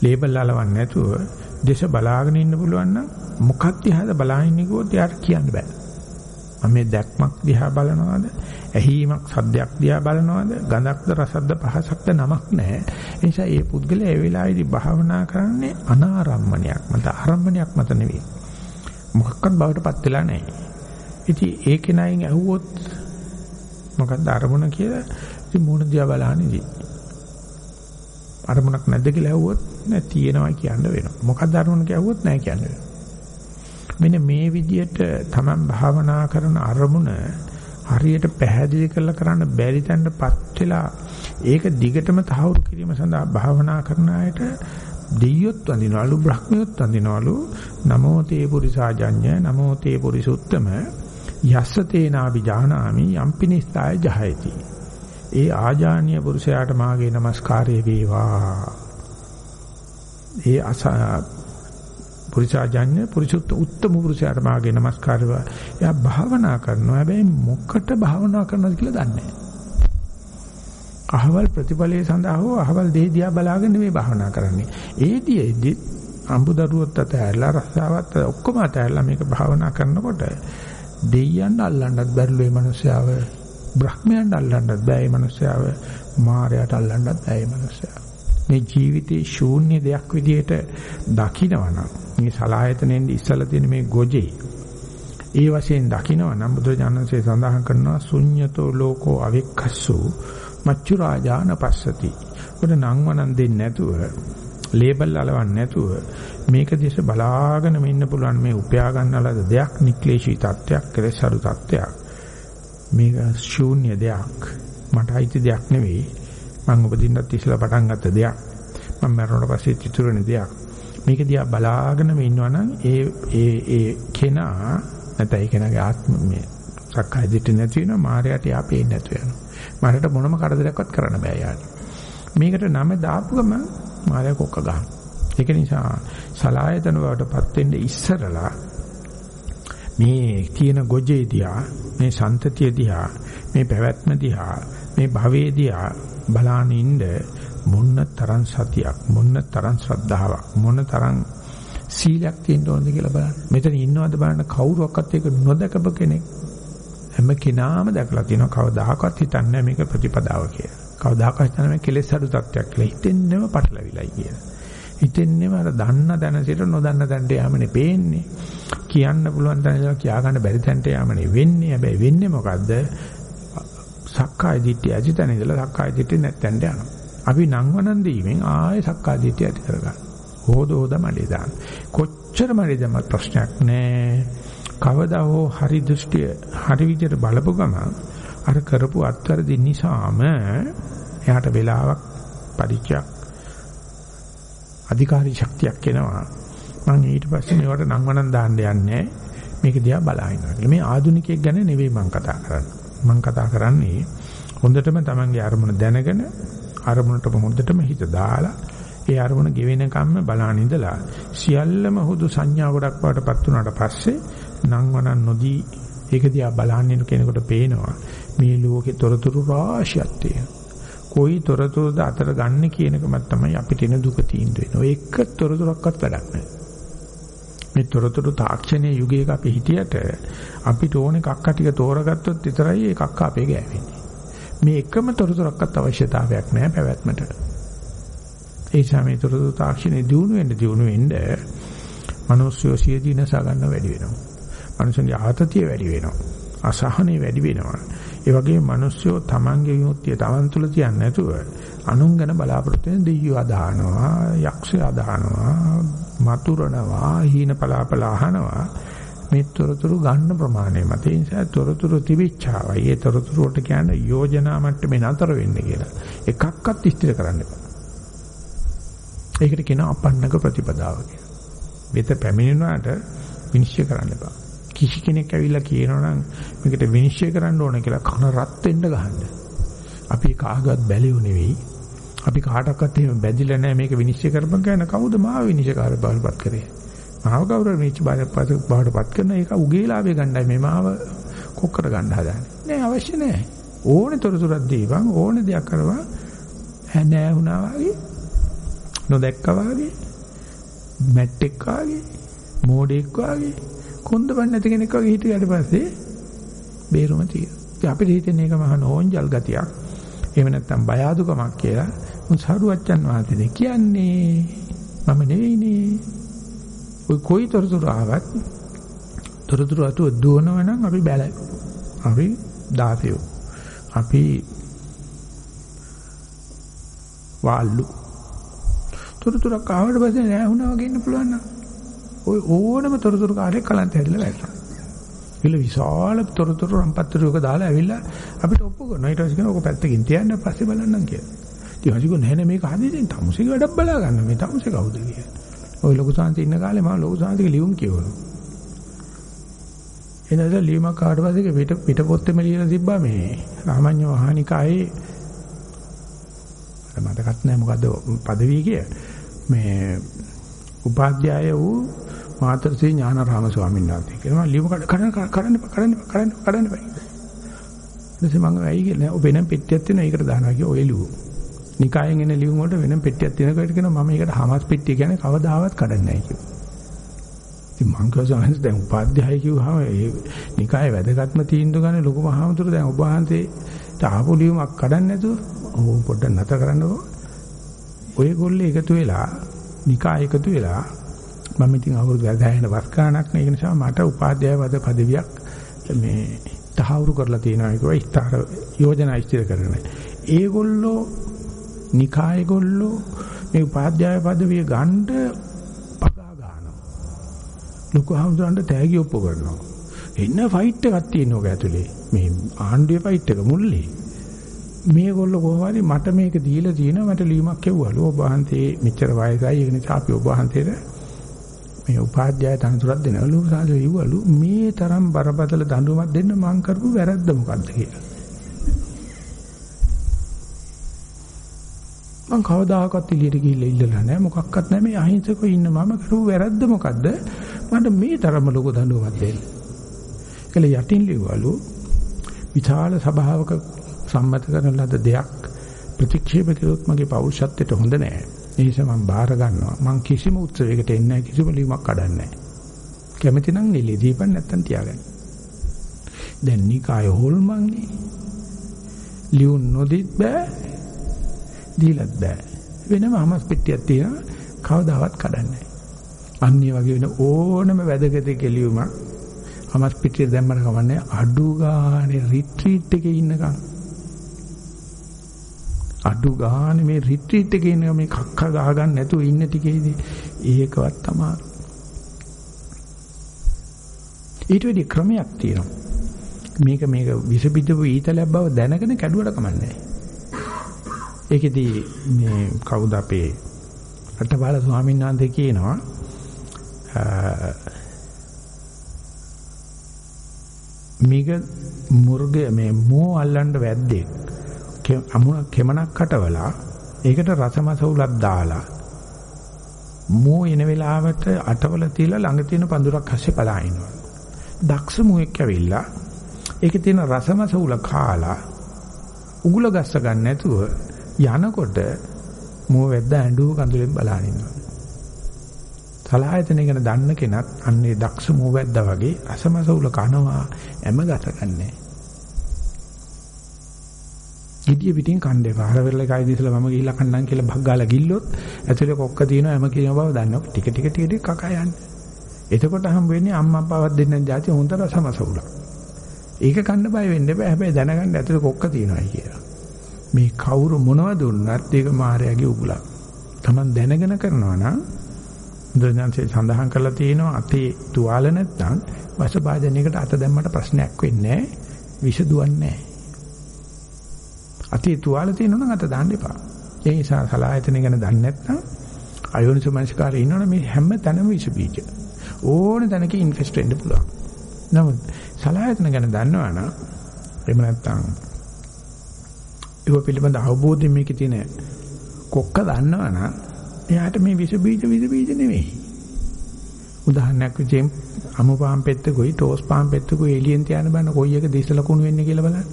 [SPEAKER 1] ලේබල් අලවන්නේ නැතුව දේශ බලාගෙන ඉන්න පුළුවන් නම් මොකක් දිහාද බලාගෙන ඉන්නකෝත් යාට කියන්න බෑ. මම මේ දැක්මක් දිහා බලනවාද? ඇහිීමක් සද්දයක් දිහා බලනවාද? ගඳක්ද රසක්ද පහසක්ද නමක් නැහැ. ඒ නිසා මේ පුද්ගලයා ඒ වෙලාවේදී භාවනා කරන්නේ අනාරම්මණයක් මත ආරම්මණයක් මත නෙවෙයි. මොකක්වත් බවටපත් වෙලා නැහැ. ඉතින් ඒක නයින් ඇහුවොත් මොකක්ද අරමුණ කියලා ඉතින් මූණ දිහා බලන්නේ අරමුණක් නැද්ද කියලා ඇහුවොත් නෑ තියෙනවා කියන්න වෙනවා. මොකක්ද අරමුණ කියවුවොත් නෑ කියන්න වෙනවා. මෙන්න මේ විදිහට තමන් භාවනා කරන අරමුණ හරියට පැහැදිලි කරලා කරන්න බැරි තැනටපත් වෙලා ඒක දිගටම තහවුරු කිරීම සඳහා භාවනා කරන අයට දෙයියොත් වඳිනවලු බ්‍රහ්මියොත් වඳිනවලු නමෝ තේ පුරිසාජඤ්ඤ නමෝ තේ පුරිසුත්තම යස්ස තේනාවි ජානාමි යම්පිනිස්තාය ජහයති ඒ ආජානීය පුරුෂයාට මාගේ নমස්කාරය වේවා. ඒ අස පුරුෂාජඤ්ඤ පුරුෂුත් උත්තම පුරුෂයාට මාගේ নমස්කාරය වේවා. එයා භාවනා කරනවා. හැබැයි මොකට භාවනා කරනවද කියලා දන්නේ අහවල් ප්‍රතිඵලයේ සඳහා හෝ අහවල් දෙහි දිහා බලාගෙන නෙමෙයි භාවනා කරන්නේ. ඒදීෙදි අඹදරුවත් අතහැරලා රස්සාවත් ඔක්කොම අතහැරලා මේක භාවනා කරනකොට දෙයයන් අල්ලන්නත් බැරිලු මේ මිනිස්යාව බ්‍රහ්මයන්ට අල්ලන්නත් බෑ මේ මිනිස්යාව මායයට අල්ලන්නත් බෑ මේ මිනිස්යාව මේ ජීවිතේ ශූන්‍ය දෙයක් විදිහට දකිනවනම් මේ සලායතනෙන් ඉස්සලා තියෙන මේ ගොජේ. ඒ වශයෙන් දකිනවනම් බුදුජානන්සේ සඳහන් කරනවා ශුඤ්‍යතෝ ලෝකෝ අවික්ඛස්සු මච්චු රාජාන පස්සති උඩ නංවනන් දෙන්නේ නැතුව ලේබල් අලවන්නේ නැතුව මේක දිහා බලාගෙන ඉන්න පුළුවන් මේ උපයා ගන්නලද දෙයක් නික්ලේශී තත්වයක් කෙලෙසරු තත්වයක් මේක ශූන්‍ය දෙයක්. මට අයිති දෙයක් නෙවෙයි. මම උපදින්නත් ඉස්සලා පටන් ගත්ත දෙයක්. මම මරණයට පස්සේ චිතුරණ දෙයක්. මේක දිහා බලාගෙනම ඉන්නවනම් ඒ ඒ ඒ කෙනා නැත්නම් ඒ කෙනාගේ ආත්ම මේ සක්කාය දිට්ඨිය නැති වෙනවා මායයට යා පේන්නේ නැතු වෙනවා. මායයට මොනම කරදරයක්වත් කරන්න බෑ යාට. මේකට නම දාපු ගම මායя කොක්ක ගන්න ඒක නිසා සලායතන වලටපත් වෙන්න ඉස්සරලා මේ තියෙන ගොජේ දිහා මේ සන්තතිය දිහා මේ පැවැත්ම දිහා මේ භවයේ දිහා බලාන ඉන්න මොන්න තරම් සතියක් මොන්න තරම් ශ්‍රද්ධාවක් මොන තරම් සීලයක් තියෙන්න ඕනද කියලා බලන්න. මෙතන ඉන්නවද බලන්න කවුරුවක්වත් ඒක නොදකප කෙනෙක්. හැම කෙනාම දැකලා තියෙනවා කවදාකවත් හිතන්නේ මේක ප්‍රතිපදාව කියලා. කවදාකවත් හිතන්නේ මේ කෙලෙස් අඩු තත්ත්වයක් කියලා. හිතෙන්නේම පටලවිලයි කියලා. හිතෙන්නේම අර දන්න දැන සිට නොදන්න දැනට යෑමනේ පේන්නේ. කියන්න පුළුවන් තැන ඉඳලා කියා ගන්න බැරි තැනට යෑමනේ වෙන්නේ. හැබැයි වෙන්නේ මොකද්ද? සක්කාය දිට්ඨිය ඇතිතැන ඉඳලා සක්කාය දිට්ඨිය නැත්තෙන්ට යනවා. අපි නංවනන් දීමෙන් ආයේ සක්කාය දිට්ඨිය ඇති කරගන්න. හොද හොද මඩේ දාන්න. කොච්චර මඩේ දැම්මත් ප්‍රශ්නයක් නෑ. කවදා හෝ හරි දෘෂ්ටිය හරි විදිහට බලපු ගමන් අර කරපු අත්වැරදි නිසාම එයාට වෙලාවක් පරිචයක් අධිකාරී ශක්තියක් එනවා. මම ඊට පස්සේ මේවට නංවනන් දාන්න යන්නේ මේක දිහා බලහිනවා. මේ ආදුනිකයෙක් ගැන නෙවෙයි මම කතා කරන්නේ. මම කතා කරන්නේ හොඳටම Tamange අරමුණ දැනගෙන අරමුණට හොඳටම හිත දාලා ඒ අරමුණ ගෙවෙන කම්ම බලන ඉඳලා සියල්ලම හුදු සංඥා ගොඩක් වඩටපත් වුණාට පස්සේ නංවනන් නොදී ඒක දිහා බලන්නේ කෙනෙකුට පේනවා මේ ලෝකේ තොරතුරු රාශියක් තියෙනවා. කොයි තොරතුරුද අතර ගන්න කියන එකම තමයි අපිට එන දුක තීන්දුව වෙන්නේ. ඔය එක තොරතුරක්වත් වැඩක් නැහැ. මේ තොරතුරු තාක්ෂණයේ යුගයක අපි හිටියට අපිට ඕනේ කක්ක ටික තෝරගත්තොත් විතරයි ඒ කක්ක අපේ ගෑවෙන්නේ. මේ එකම තොරතුරක්වත් අවශ්‍යතාවයක් නැහැ පැවැත්මට. ඒ නිසා මේ තොරතුරු තාක්ෂණයේ දියුණු වෙන්න දියුණු වෙන්න මිනිස්සු සියදීනස ගන්න වැඩි වෙනවා. මිනිස්සුන්ගේ ආතතිය වැඩි වෙනවා. අසහනෙ වැඩි වෙනවා. ඒ වගේම මිනිස්සු තමන්ගේ විමුක්තිය තමන් තුළ තියන්නේ නැතුව අනුන් ගැන බලාපොරොත්තු වෙන දෙයියෝ අදහනවා, යක්ෂය අදහනවා, මතුරනවා, හීන පලාපල අහනවා. මේ තොරතුරු ගන්න ප්‍රමාණය මත ඒ නිසා තොරතුරු තිබිච්චාවයි. ඒ තොරතුරු වලට කියන්නේ යෝජනා මට්ටමේ නතර වෙන්න කියලා. එකක්වත් ඉස්තිර කරන්න එපා. ඒකට කියනවා අපන්නක ප්‍රතිපදාව කියලා. වෙත පැමිණෙනාට විනිශ්චය කරන්න එපා. කිසි කෙනෙක් ඇවිල්ලා කියනවනම් මේකට විනිශ්චය කරන්න ඕන කියලා කන රත් වෙන්න ගහන්න. අපි කාගවත් බැලියු නෙවෙයි. අපි කාටවත් එහෙම බැඳිලා නැහැ මේක විනිශ්චය කරපන් කියන කවුද මාව විනිශ්චයකාර බවල්පත් කරේ. මාව කවුරු මේච් බාටපත් කරන එක උගේලාවේ ගන්නයි මේ මාව කොක්කර ගන්න හදාන්නේ. නෑ අවශ්‍ය නෑ. ඕනේ තොරතුරක් දීපන් ඕනේ දෙයක් කරවා නෑ වුණා වගේ නොදැක්කා වගේ මැට්ටෙක් වගේ මෝඩෙක් වගේ කොන්දපන් නැති කෙනෙක් වගේ හිටියට පස්සේ බේරුම තියෙනවා. අපිට හිතෙන එක මහා නෝන්ජල් ගතියක්. එහෙම නැත්නම් බය අදුකමක් කියලා. මුන් සරුවච්චන් වහන්සේ කියන්නේ මම නෙවෙයිනේ. ඔය කොයි තොරතුරු ආවත් තොරතුරු අතුව දුවනවනම් අපි බැලයි. අපි දාපියෝ. අපි වාල්ලු. තොරතුරක් ආවට පස්සේ නෑ වුණා වගේ ඉන්න පුළුවන් නේද? ওই ඕනම තොරතුරු කාර්යයක් කලන්ත හැදලා වැටෙනවා. ඒල විශාල තොරතුරු රම්පත්තුරුක දාලා ඇවිල්ලා අපිට ඔප්පු කරනවා. ඊට පස්සේ කියනවා ඔක පැත්තකින් තියන්න පස්සේ බලන්නම් කියලා. ඉතින් හසිකෝ නැහැ නේ මේක හදිසින් තමුසේ වැඩක් බලා ගන්න මේ තමුසේ කවුද කියලා. ওই ලොකු සාන්ති ඉන්න කාලේ මම ලොකු සාන්තිගේ ලියුම් කියවනවා. එනද ලියුමක් කාට පස්සේ පිට පිට පොත්තේම ලියලා තිබ්බා මේ රාමඤ්ඤ වහනිකායේ මතකත් නැහැ මොකද්ද පදවිය කිය. මේ උපාධ්‍යාය වූ මාතරසේ ඥානාරාම ස්වාමීන් වහන්සේ කියනවා ලියුම කඩන්න කඩන්න කඩන්න කඩන්න කඩන්න බෑ. ඊටසේ මම ඇයි කියලා ඔබ වෙනම පෙට්ටියක් තියෙනවා ඒකට දානවා කිය ඔය ලියුම. නිකායෙන් එන ලියුම වලට වෙනම පෙට්ටියක් තියෙනකොට කියනවා මම ඒකට හමස් පෙට්ටිය කියන්නේ කවදාවත් කඩන්නේ නැහැ කිව්වා. ඉතින් මං කියනවා දැන් උපාධ්‍යාය කිව්වහම ඒ නිකායේ වැදගත්ම තීන්දුව ගන්න ලොකු මහමුදුර දැන් ඔබ වහන්සේට ආපු ලියුමක් කඩන්නේ නැතුව ඕ පොඩ්ඩක් නැතර කරන්නකෝ. ඔය ගොල්ලේ එකතු වෙලා නිකාය එකතු වෙලා මම ඉතින් අවුරුදු 10 වස් ගාණක් නේ ඒ නිසා මට උපාධ්‍යාය පද පදවියක් මේ තහවුරු කරලා තියෙනවා ඒක විස්තර යෝජනා ඉස්තිර කරගෙන. ඒගොල්ලෝ නිකායගොල්ලෝ මේ උපාධ්‍යාය පදවිය ගන්න පගා ගන්නවා. ලොකු හමුදුරන්ට තෑගි ඔප්පු කරනවා. එන්න ෆයිට් එකක් තියෙනවා ඔක ඇතුලේ. මේ ආණ්ඩුවේ ෆයිට් එක මුල්ලේ. මේගොල්ලෝ කොහොමද මට මේක දීලා තියෙනවා මට ලියුමක් කෙව්වලු ඔබ වහන්සේ මෙච්චර වයසයි ඒක නිසා අපි ඔබ වහන්සේට මේ උපාධ්‍යාය තනතුරක් දෙනවලු සාදු ඉවලු මේ තරම් බරපතල දඬුවමක් දෙන්න මං කරපු වැරද්ද මොකද්ද කියලා. මං කවදාකවත් එළියට ගිහිල්ලා ඉල්ලලා නැහැ මොකක්වත් නැහැ මේ අහිංසකව ඉන්න මම කරපු වැරද්ද මොකද්ද මට මේ තරම ලොකු දඬුවමක් දෙන්න. ඒකල යටින් ලිව්වලු විශාල සභාවක සම්මත කරන ලද දෙයක් ප්‍රතික්ෂේප කළොත් මගේ පෞරුෂත්වයට හොඳ නැහැ. ඒ නිසා මම බාර ගන්නවා. මං කිසිම උත්සවයකට එන්නේ නැහැ කිසිම ලියුමක් කඩන්නේ නැහැ. කැමති නම් නිලේ දීපන් නැත්තම් තියාගන්න. දැන් නිකාය හොල්මන්නේ. ලියුන් නොදිත් බෑ. දීලත් බෑ. වෙනම හමස් පෙට්ටියක් තියෙනවා. කවදාවත් කඩන්නේ අන්නේ වගේ වෙන ඕනම වැදගත් කෙලියුමක් හමස් පෙට්ටිය දැම්මම කවන්නේ අඩු ගානේ රිට්‍රීට් එකේ ඉන්නකම්. අඩු ගානේ මේ රිට්‍රීට් එකේ ඉන්න මේ කක්ක ගහ ගන්න නැතුව ඉන්න ටිකේදී ඒකවත් තමයි ඊට වෙඩි ක්‍රමයක් තියෙනවා. මේක මේක විස බිඳපු ඊතලයක් බව දැනගෙන කැඩුවට කමන්නේ ඒකෙදී මේ කවුද අපේ රටබාල ස්වාමීන් වහන්සේ කියනවා මේක මුර්ග මේ මෝ අල්ලන්න වැද්දෙක් අමුණ කෙමනක් කටවලා ඒකට රසමස උලක් දාලා මෝ එන වෙලාවට අටවල තියලා ළඟ තියෙන පඳුරක් ඇස්සේ පලා ඉනවා. දක්ෂ මුවෙක් ඇවිල්ලා ඒකේ තියෙන රසමස උල කාලා උගුල ගස්ස ගන්න නැතුව යනකොට මෝ වැද්ද ඇඬුව කඳුලෙන් බලාගෙන ඉන්නවා. සලායතන ගැන දන්න කෙනත් අන්නේ දක්ෂ මෝ වැද්දා වගේ රසමස උල කනවා හැම ගත ගන්නෑ. gediya pitin කණ්ඩේ පාර වෙරළ එකයි දිසලා මම ගිහිල්ලා කන්නම් කියලා භග්ගාලා ගිල්ලොත් ඇතුලේ කොක්ක තියෙනවා හැම කියන බව දන්නවා ටික ටික ටික ටික කකා යන්නේ. එතකොට හම් වෙන්නේ අම්මා අප්පාවත් දෙන්න જાති හොඳ රසමස උල. ඒක කන්න බය වෙන්න එපා හැබැයි දැනගන්න ඇතුලේ කොක්ක තියෙනවායි කියලා. මේ කවුරු මොනවද දුන්නත් ඒක මායාවේ උගුලක්. Taman දැනගෙන කරනවා නම් බුදුන්සේ සඳහන් කරලා තියෙනවා අතේ තුවාල නැත්නම් වසභාජනයකට අත දැම්මට ප්‍රශ්නයක් වෙන්නේ නැහැ. විෂ දුවන්නේ නැහැ. අතේ තුවාල තියෙනවා නම් අත දාන්න එපා. ඒ නිසා සලායතන ගැන දන්නේ නැත්නම් අයෝනිසෝ මනසිකාරේ ඉන්නවනේ මේ හැම තැනම විෂ බීජ. ඕන තැනක ඉන්වෙස්ට් වෙන්න පුළුවන්. නමුත් සලායතන ගැන දන්නවනම් එහෙම නැත්නම් ඒක පිළිබඳ අවබෝධය මේකේ තියෙන කොක්ක දන්නවනම් එයාට මේ විස බීජ විස බීජ නෙවෙයි. උදාහරණයක් විදිහට අමු පාන් පෙත්තකුයි ටෝස් පාන් පෙත්තකුයි එළියෙන් තියන බන්න කොයි එක දිස්ස ලකුණු වෙන්නේ කියලා බලන්න.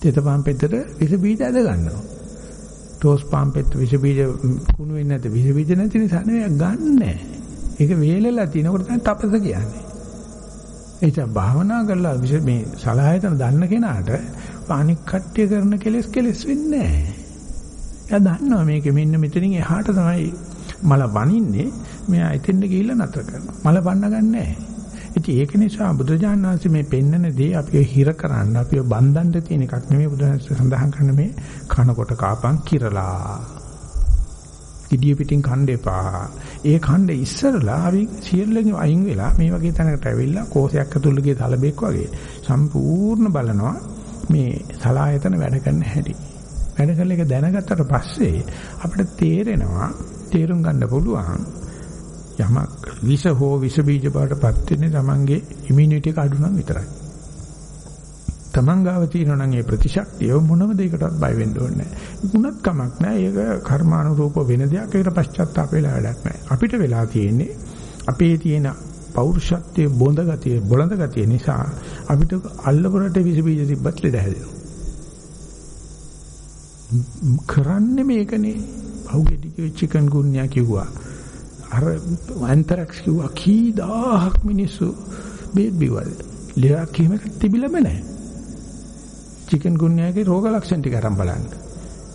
[SPEAKER 1] තෙත පාන් පෙත්තට විස බීජ ඇද ගන්නවා. ටෝස් පාන් පෙත්ත විස බීජ කුණු වෙන්නේ නැති විස බීජ නැති නිසා නෙවෙයි ගන්නෑ. ඒක වේලලා තිනකොට තමයි තපස කියන්නේ. ඒක භාවනා කරලා මේ සලආයතන දන්න කෙනාට අනික් කට්ටිය කරන කෙලස් කෙලස් වෙන්නේ නැහැ. එයා දන්නවා මේක මෙන්න මෙතනින් එහාට තමයි මල වනින්නේ. මෙයා එතෙන්ද ගිහිල්ලා නතර කරනවා. මල වන්න ගන්නෑ. ඉතින් ඒක නිසා බුදුජාණන් වහන්සේ මේ පෙන්නන දේ අපිව හිර කරන්න අපිව බන්ධන්න තියෙන එකක් නෙමෙයි බුදුහාම සඳහන් කරන මේ කනකොට කාපන් කිරලා. ඉදිය පිටින් කන්න එපා. ඒ ඛණ්ඩ ඉස්සරලා අපි සියල්ලෙන් අයින් වෙලා මේ වගේ තැනකට ඇවිල්ලා කෝසයක් ඇතුළේ ගිය තලබෙක් වගේ සම්පූර්ණ බලනවා මේ සලායතන වැඩ කරන හැටි. වැඩ කරන එක දැනගත්තට පස්සේ අපිට තේරෙනවා තේරුම් ගන්න පුළුවන් යමක් විස හෝ විස බීජ බවටපත් වෙන්නේ Tamange ඉමුනිටි එක අඩු නම් විතරයි. Taman ගාව තියෙනවා නම් ඒ ප්‍රතිශක්තිය මොනම දෙයකටවත් බය වෙන්න ඕනේ නැහැ. මුණත් කමක් නැහැ. ඒක කර්මානුරූප වෙන දෙයක්. ඒකට පශ්චාත්තාප වෙලා වැඩක් නැහැ. අපිට වෙලා තියෙන්නේ අපේ තියෙන පෞරුෂත්වයේ බොඳ ගතිය, බොළඳ ගතිය නිසා අපිට අල්ලපරට විස බීජ තිබ්බත් ලෙඩ හැදෙනවා. කරන්නේ මේකනේ. පහුගෙඩි චිකන් ගුන්යා කිව්වා. අර ඇන්තරැක්ස් කිව්වා කී දහහක් මිනිස්සු බේත් බිවල්. ලෙඩක් කිහිම එකක් තිබිලම නැහැ. චිකන් ගුන්යාගේ රෝග ලක්ෂණ ටික අරන් බලන්න.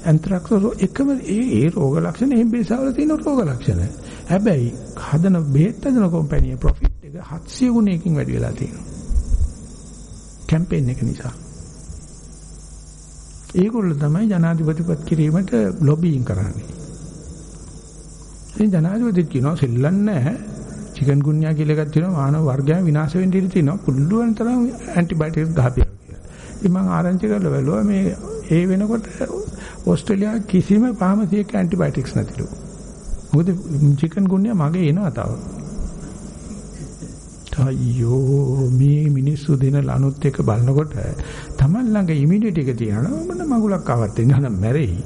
[SPEAKER 1] ඇන්ත්‍රැක්ස් එකම ඒ ඒ රෝග ලක්ෂණ එම්බේසාවල තියෙන රෝග ලක්ෂණ. හැබැයි හදන බෙහෙත් හදන කම්පැනි ප්‍රොෆිට් එක 700 ගුණයකින් වැඩි වෙලා තියෙනවා. කැම්පේන් එක නිසා. ඒගොල්ලෝ තමයි ජනාධිපතිපත් කිරීමට ලොබියින් කරන්නේ. ඉතින් ජනාධිපතිත් කියනවා සෙල්ලන්නේ නැහැ. චිකන් ගුන්යා කියලා එකක් තියෙනවා මානව වර්ගය විනාශ වෙන්න ඉඩ තියෙනවා. පුළුවන් තරම් ඇන්ටිබයොටික්ස් ගහපියා. ඉතින් මම ආරංචි කරලා බැලුවා මේ ඒ වෙනකොට ඕස්ට්‍රේලියාවේ කිසිම ෆාමසි එක ඇන්ටිබයොටික්ස් නැතිලු. මොකද චිකන් ගුන්යා මගේ එනවා තව. අයියෝ මේ මිනිස්සු දෙන ලනුත් එක බලනකොට Taman ළඟ ඉමුනිටි එක තියනවා මොන මගුලක් ආවත් එන්න මැරෙයි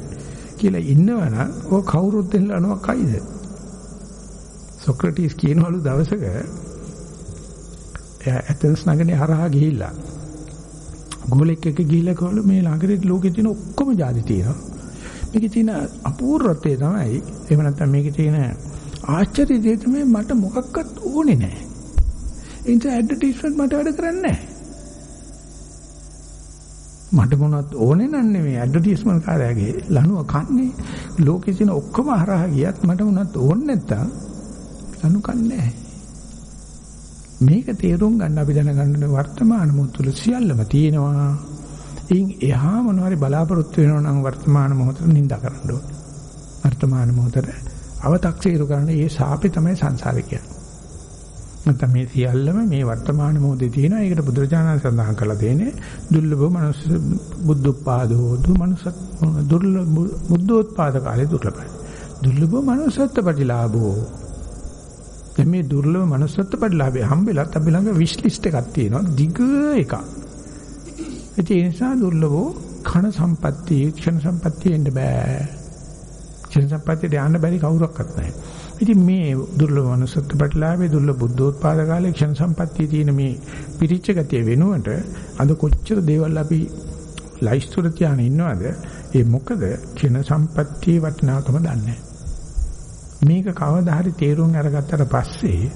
[SPEAKER 1] කියලා ඉන්නවනම් ඔය කවුරුත් දෙන ලනුවක් අයිද? සොක්‍රටිස් කියනවලු දවසක එයා ඇතන්ස් නගරේ හරහා ගිහිල්ලා ගෝලෙක් එක්ක ගිහිල්ලා කවල මේ ළඟට ලෝකේ තියෙන ඔක්කොම ಜಾති තියෙනවා. මේකේ තියෙන අපූර්වත්වය තමයි එහෙම නැත්නම් මේකේ තියෙන ආශ්චර්ය දේ තමයි මට මොකක්වත් ඕනේ නැහැ. ඒ නිසා ඇඩ්වර්ටයිස්මන්ට් මට වැඩ කරන්නේ නැහැ. මට මොනවත් ඕනේ නන්නේ මේ ඇඩ්වර්ටයිස්මන්ට් කාර්යයේ ලනුව කන්නේ ලෝකෙ තියෙන ඔක්කොම හරහා ගියත් මට මොනවත් ඕනේ නැත්තම් ලනු කන්නේ මේක තේරුම් ගන්න අපි දැනගන්න වර්තමාන මොහොතේ සියල්ලම තියෙනවා. ඉන් එහා මොනවාරි බලාපොරොත්තු වෙනවා නම් වර්තමාන මොහොතේ නිඳා කරන්න ඕනේ. වර්තමාන මොහොතේ අව탁සීරු කරන ඒ ශාපේ තමයි සංසාරේ කියන්නේ. නැත්නම් මේ සියල්ලම මේ වර්තමාන මොහොතේ තියෙනවා. ඒකට බුදුරජාණන් සඳහන් කරලා තියෙන්නේ දුර්ලභ මනුස්ස බුද්ධෝත්පාදෝ දු මනුසත් දුර්ලභ බුද්ධෝත්පාද කාලේ දුර්ලභයි. දුර්ලභ මනුස්සත්ව ප්‍රතිලාභෝ. මේ දුර්ලභ මනුස්සත්ව ප්‍රතිලාභය හම්බෙලත් අපි ළඟ විශ් ලිස්ට් එකක් තියෙනවා. දිග එකක්. ඒ නිසා දුර්ලභෝ කණ සම්පත්තිය, ක්ෂණ සම්පත්තිය එන්න බෑ. ක්ෂණ සම්පත්තියට යන්න බැරි කවුරක්වත් නැහැ. ඉතින් මේ දුර්ලභ මනුස්සත්ව ප්‍රතිලාභයේ දුර්ලභ බුද්ධෝත්පාද කාලේ ක්ෂණ සම්පත්තියේ තියෙන මේ පිරිච්ච ගතිය වෙනුවට අද කොච්චර දේවල් අපි ලයිස්තුර තියාගෙන ඉන්නවද ඒ මොකද ක්ෂණ සම්පත්තියේ වටිනාකම දන්නේ මේක කවදා හරි තේරුම් අරගත්තට පස්සේ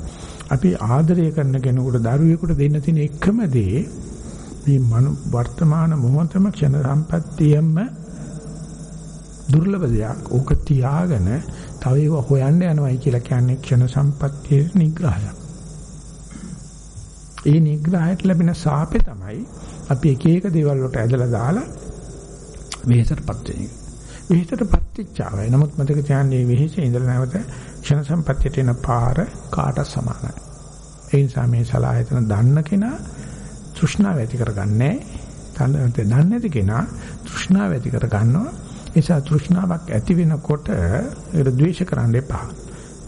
[SPEAKER 1] අපි ආදරය කරන කෙනෙකුට දරුවෙකුට දෙන්න තියෙන එකම දේ මේ වර්තමාන මොහොතම ක්ෂණ සම්පත්තියෙම දුර්ලභ දෙයක් ඕක තියාගෙන තව ඒව හොයන්න යනවයි කියලා කියන්නේ ක්ෂණ සම්පත්තියේ නිග්‍රහයක්. ඒ නිග්‍රහයට ලැබෙන සාපේ තමයි අපි එක එක දේවල් වලට ඇදලා දාලා වෙහෙසටපත් වෙන්නේ. වෙහෙසටපත් වෙච්චාවයි. නමුත් මතක තියාගන්න මේ වෙහෙසේ ඉඳලා නැවත ක්ෂණ සම්පත්තියට එන පාර කාට සමානයි. ඒ නිසා මේ සලායතන දන්න කෙනා තෘෂ්ණාව ඇති කරගන්නේ නැහැ. දන්නේ නැති කෙනා තෘෂ්ණාව ඇති කරගන්නවා. නිසා තෘෂ්ණාවක් ඇති වෙනකොට ඒක ද්වේෂ කරන්න එපා.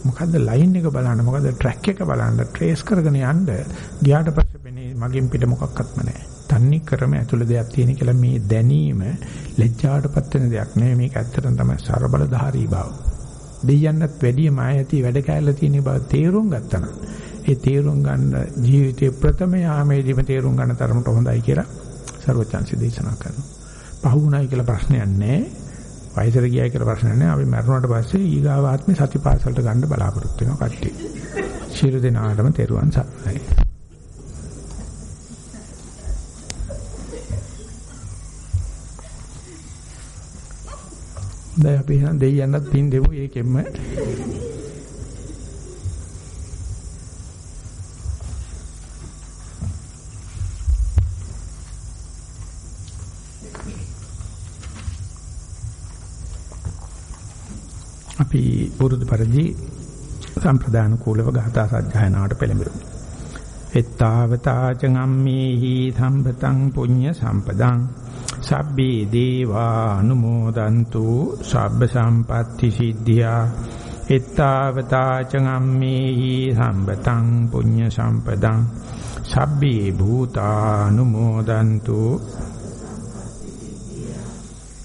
[SPEAKER 1] මොකද්ද ලයින් එක බලන්න මොකද්ද ට්‍රැක් එක බලන්න ට්‍රේස් කරගෙන යන්න ගියාට පස්සේ වෙන්නේ මගෙන් පිට මොකක්වත්ම නැහැ. තන්නේ ක්‍රම ඇතුළ දෙයක් තියෙන කියලා මේ දැනීම ලැජ්ජාවටපත් වෙන දෙයක් නෙවෙයි මේක ඇත්තටම තමයි ਸਰබලධාරී බව. දෙයන්නත් වැඩිය මාය ඇති වැඩ කැලලා තියෙන බව තේරුම් ගත්තා ඒ තේරුම් ගන්න ජීවිතේ ප්‍රථම යාමේදීම තේරුම් ගන්න තරමට හොඳයි කියලා ਸਰවචන්සි දේශනා කරනවා. පහුුණයි කියලා ප්‍රශ්නයක් නැහැ. වයසට ගියයි කියලා ප්‍රශ්නයක් නැහැ. අපි මරුණාට පස්සේ ඊගාව ආත්මේ සතිපාසලට ගන්න බලාපොරොත්තු වෙනවා කට්ටිය. ශිරු දිනාටම තෙරුවන් සරණයි. දැන් අපි දෙයියන්වත් පින් දෙමු ඒකෙන්ම අපි පුරුදු පරිදි සම්ප්‍රදාන කූලව ගාථා සජ්ජායනාවට පෙළඹෙමු. එත්තාවතා චගම්මේහි සම්පතං පුඤ්ඤ සම්පදං සබ්බේ දේවා අනුමෝදන්තු සබ්බ සම්පatti සිද්ධියා එත්තාවතා චගම්මේහි සම්පතං පුඤ්ඤ සම්පදං සබ්බේ භූතානුමෝදන්තු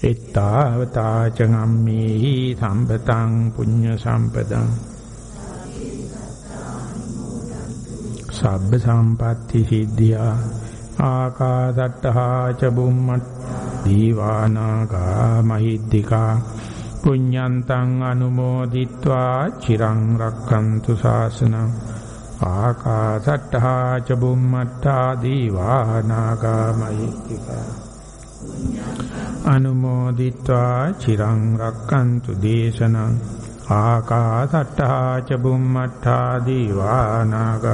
[SPEAKER 1] එත්තාවතා චගම්මේහි සම්පතං පුඤ්ඤ සම්පදං සබ්බ සම්පatti සිද්ධියා ආකාදට්ටහා ච බුම්මත් දීවානාගා මහිද්దికා පුඤ්ඤන්තං අනුමෝදිත්වා චිරං රක්칸තු ශාසනං ආකාසට්ඨා ච බුම්මත්තා දීවානාගාමයිතිකා අනුමෝදිත්වා චිරං රක්칸තු දේශනං ආකාසට්ඨා ච බුම්මත්තා දීවානාගාමයිතිකා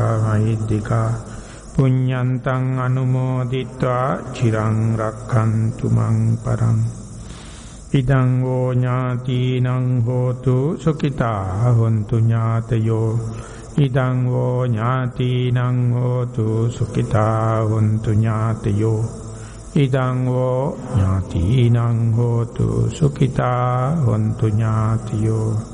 [SPEAKER 1] පුඤ්ඤන්තං අනුමෝදිත්වා චිරං රක්칸තු මං පරං. ඉදං වෝ ඥාතිනං හෝතු සුඛිතා හොන්තු ඥාතයෝ. ඉදං වෝ ඥාතිනං හෝතු සුඛිතා හොන්තු ඥාතයෝ. ඉදං වෝ ඥාතිනං හෝතු සුඛිතා හොන්තු ඥාතියෝ.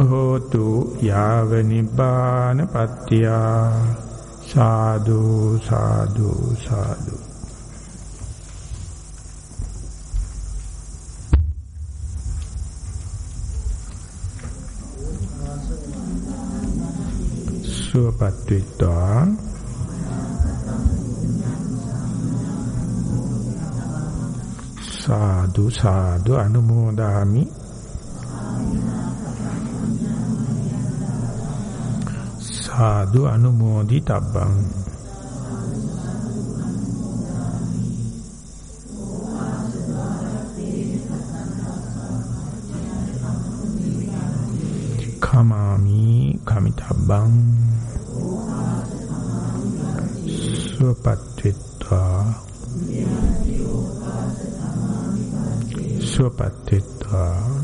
[SPEAKER 1] හෝතු යාව නිබ්බානපත්තිය සාදු සාදු සාදු. සුවපත් වෙත්වා සාදු සාදු අනුමෝදාමි. සාදු අනුමෝදි තබ්බං කමාමි කමිතබ්බං. සුවපත් වෙත්වා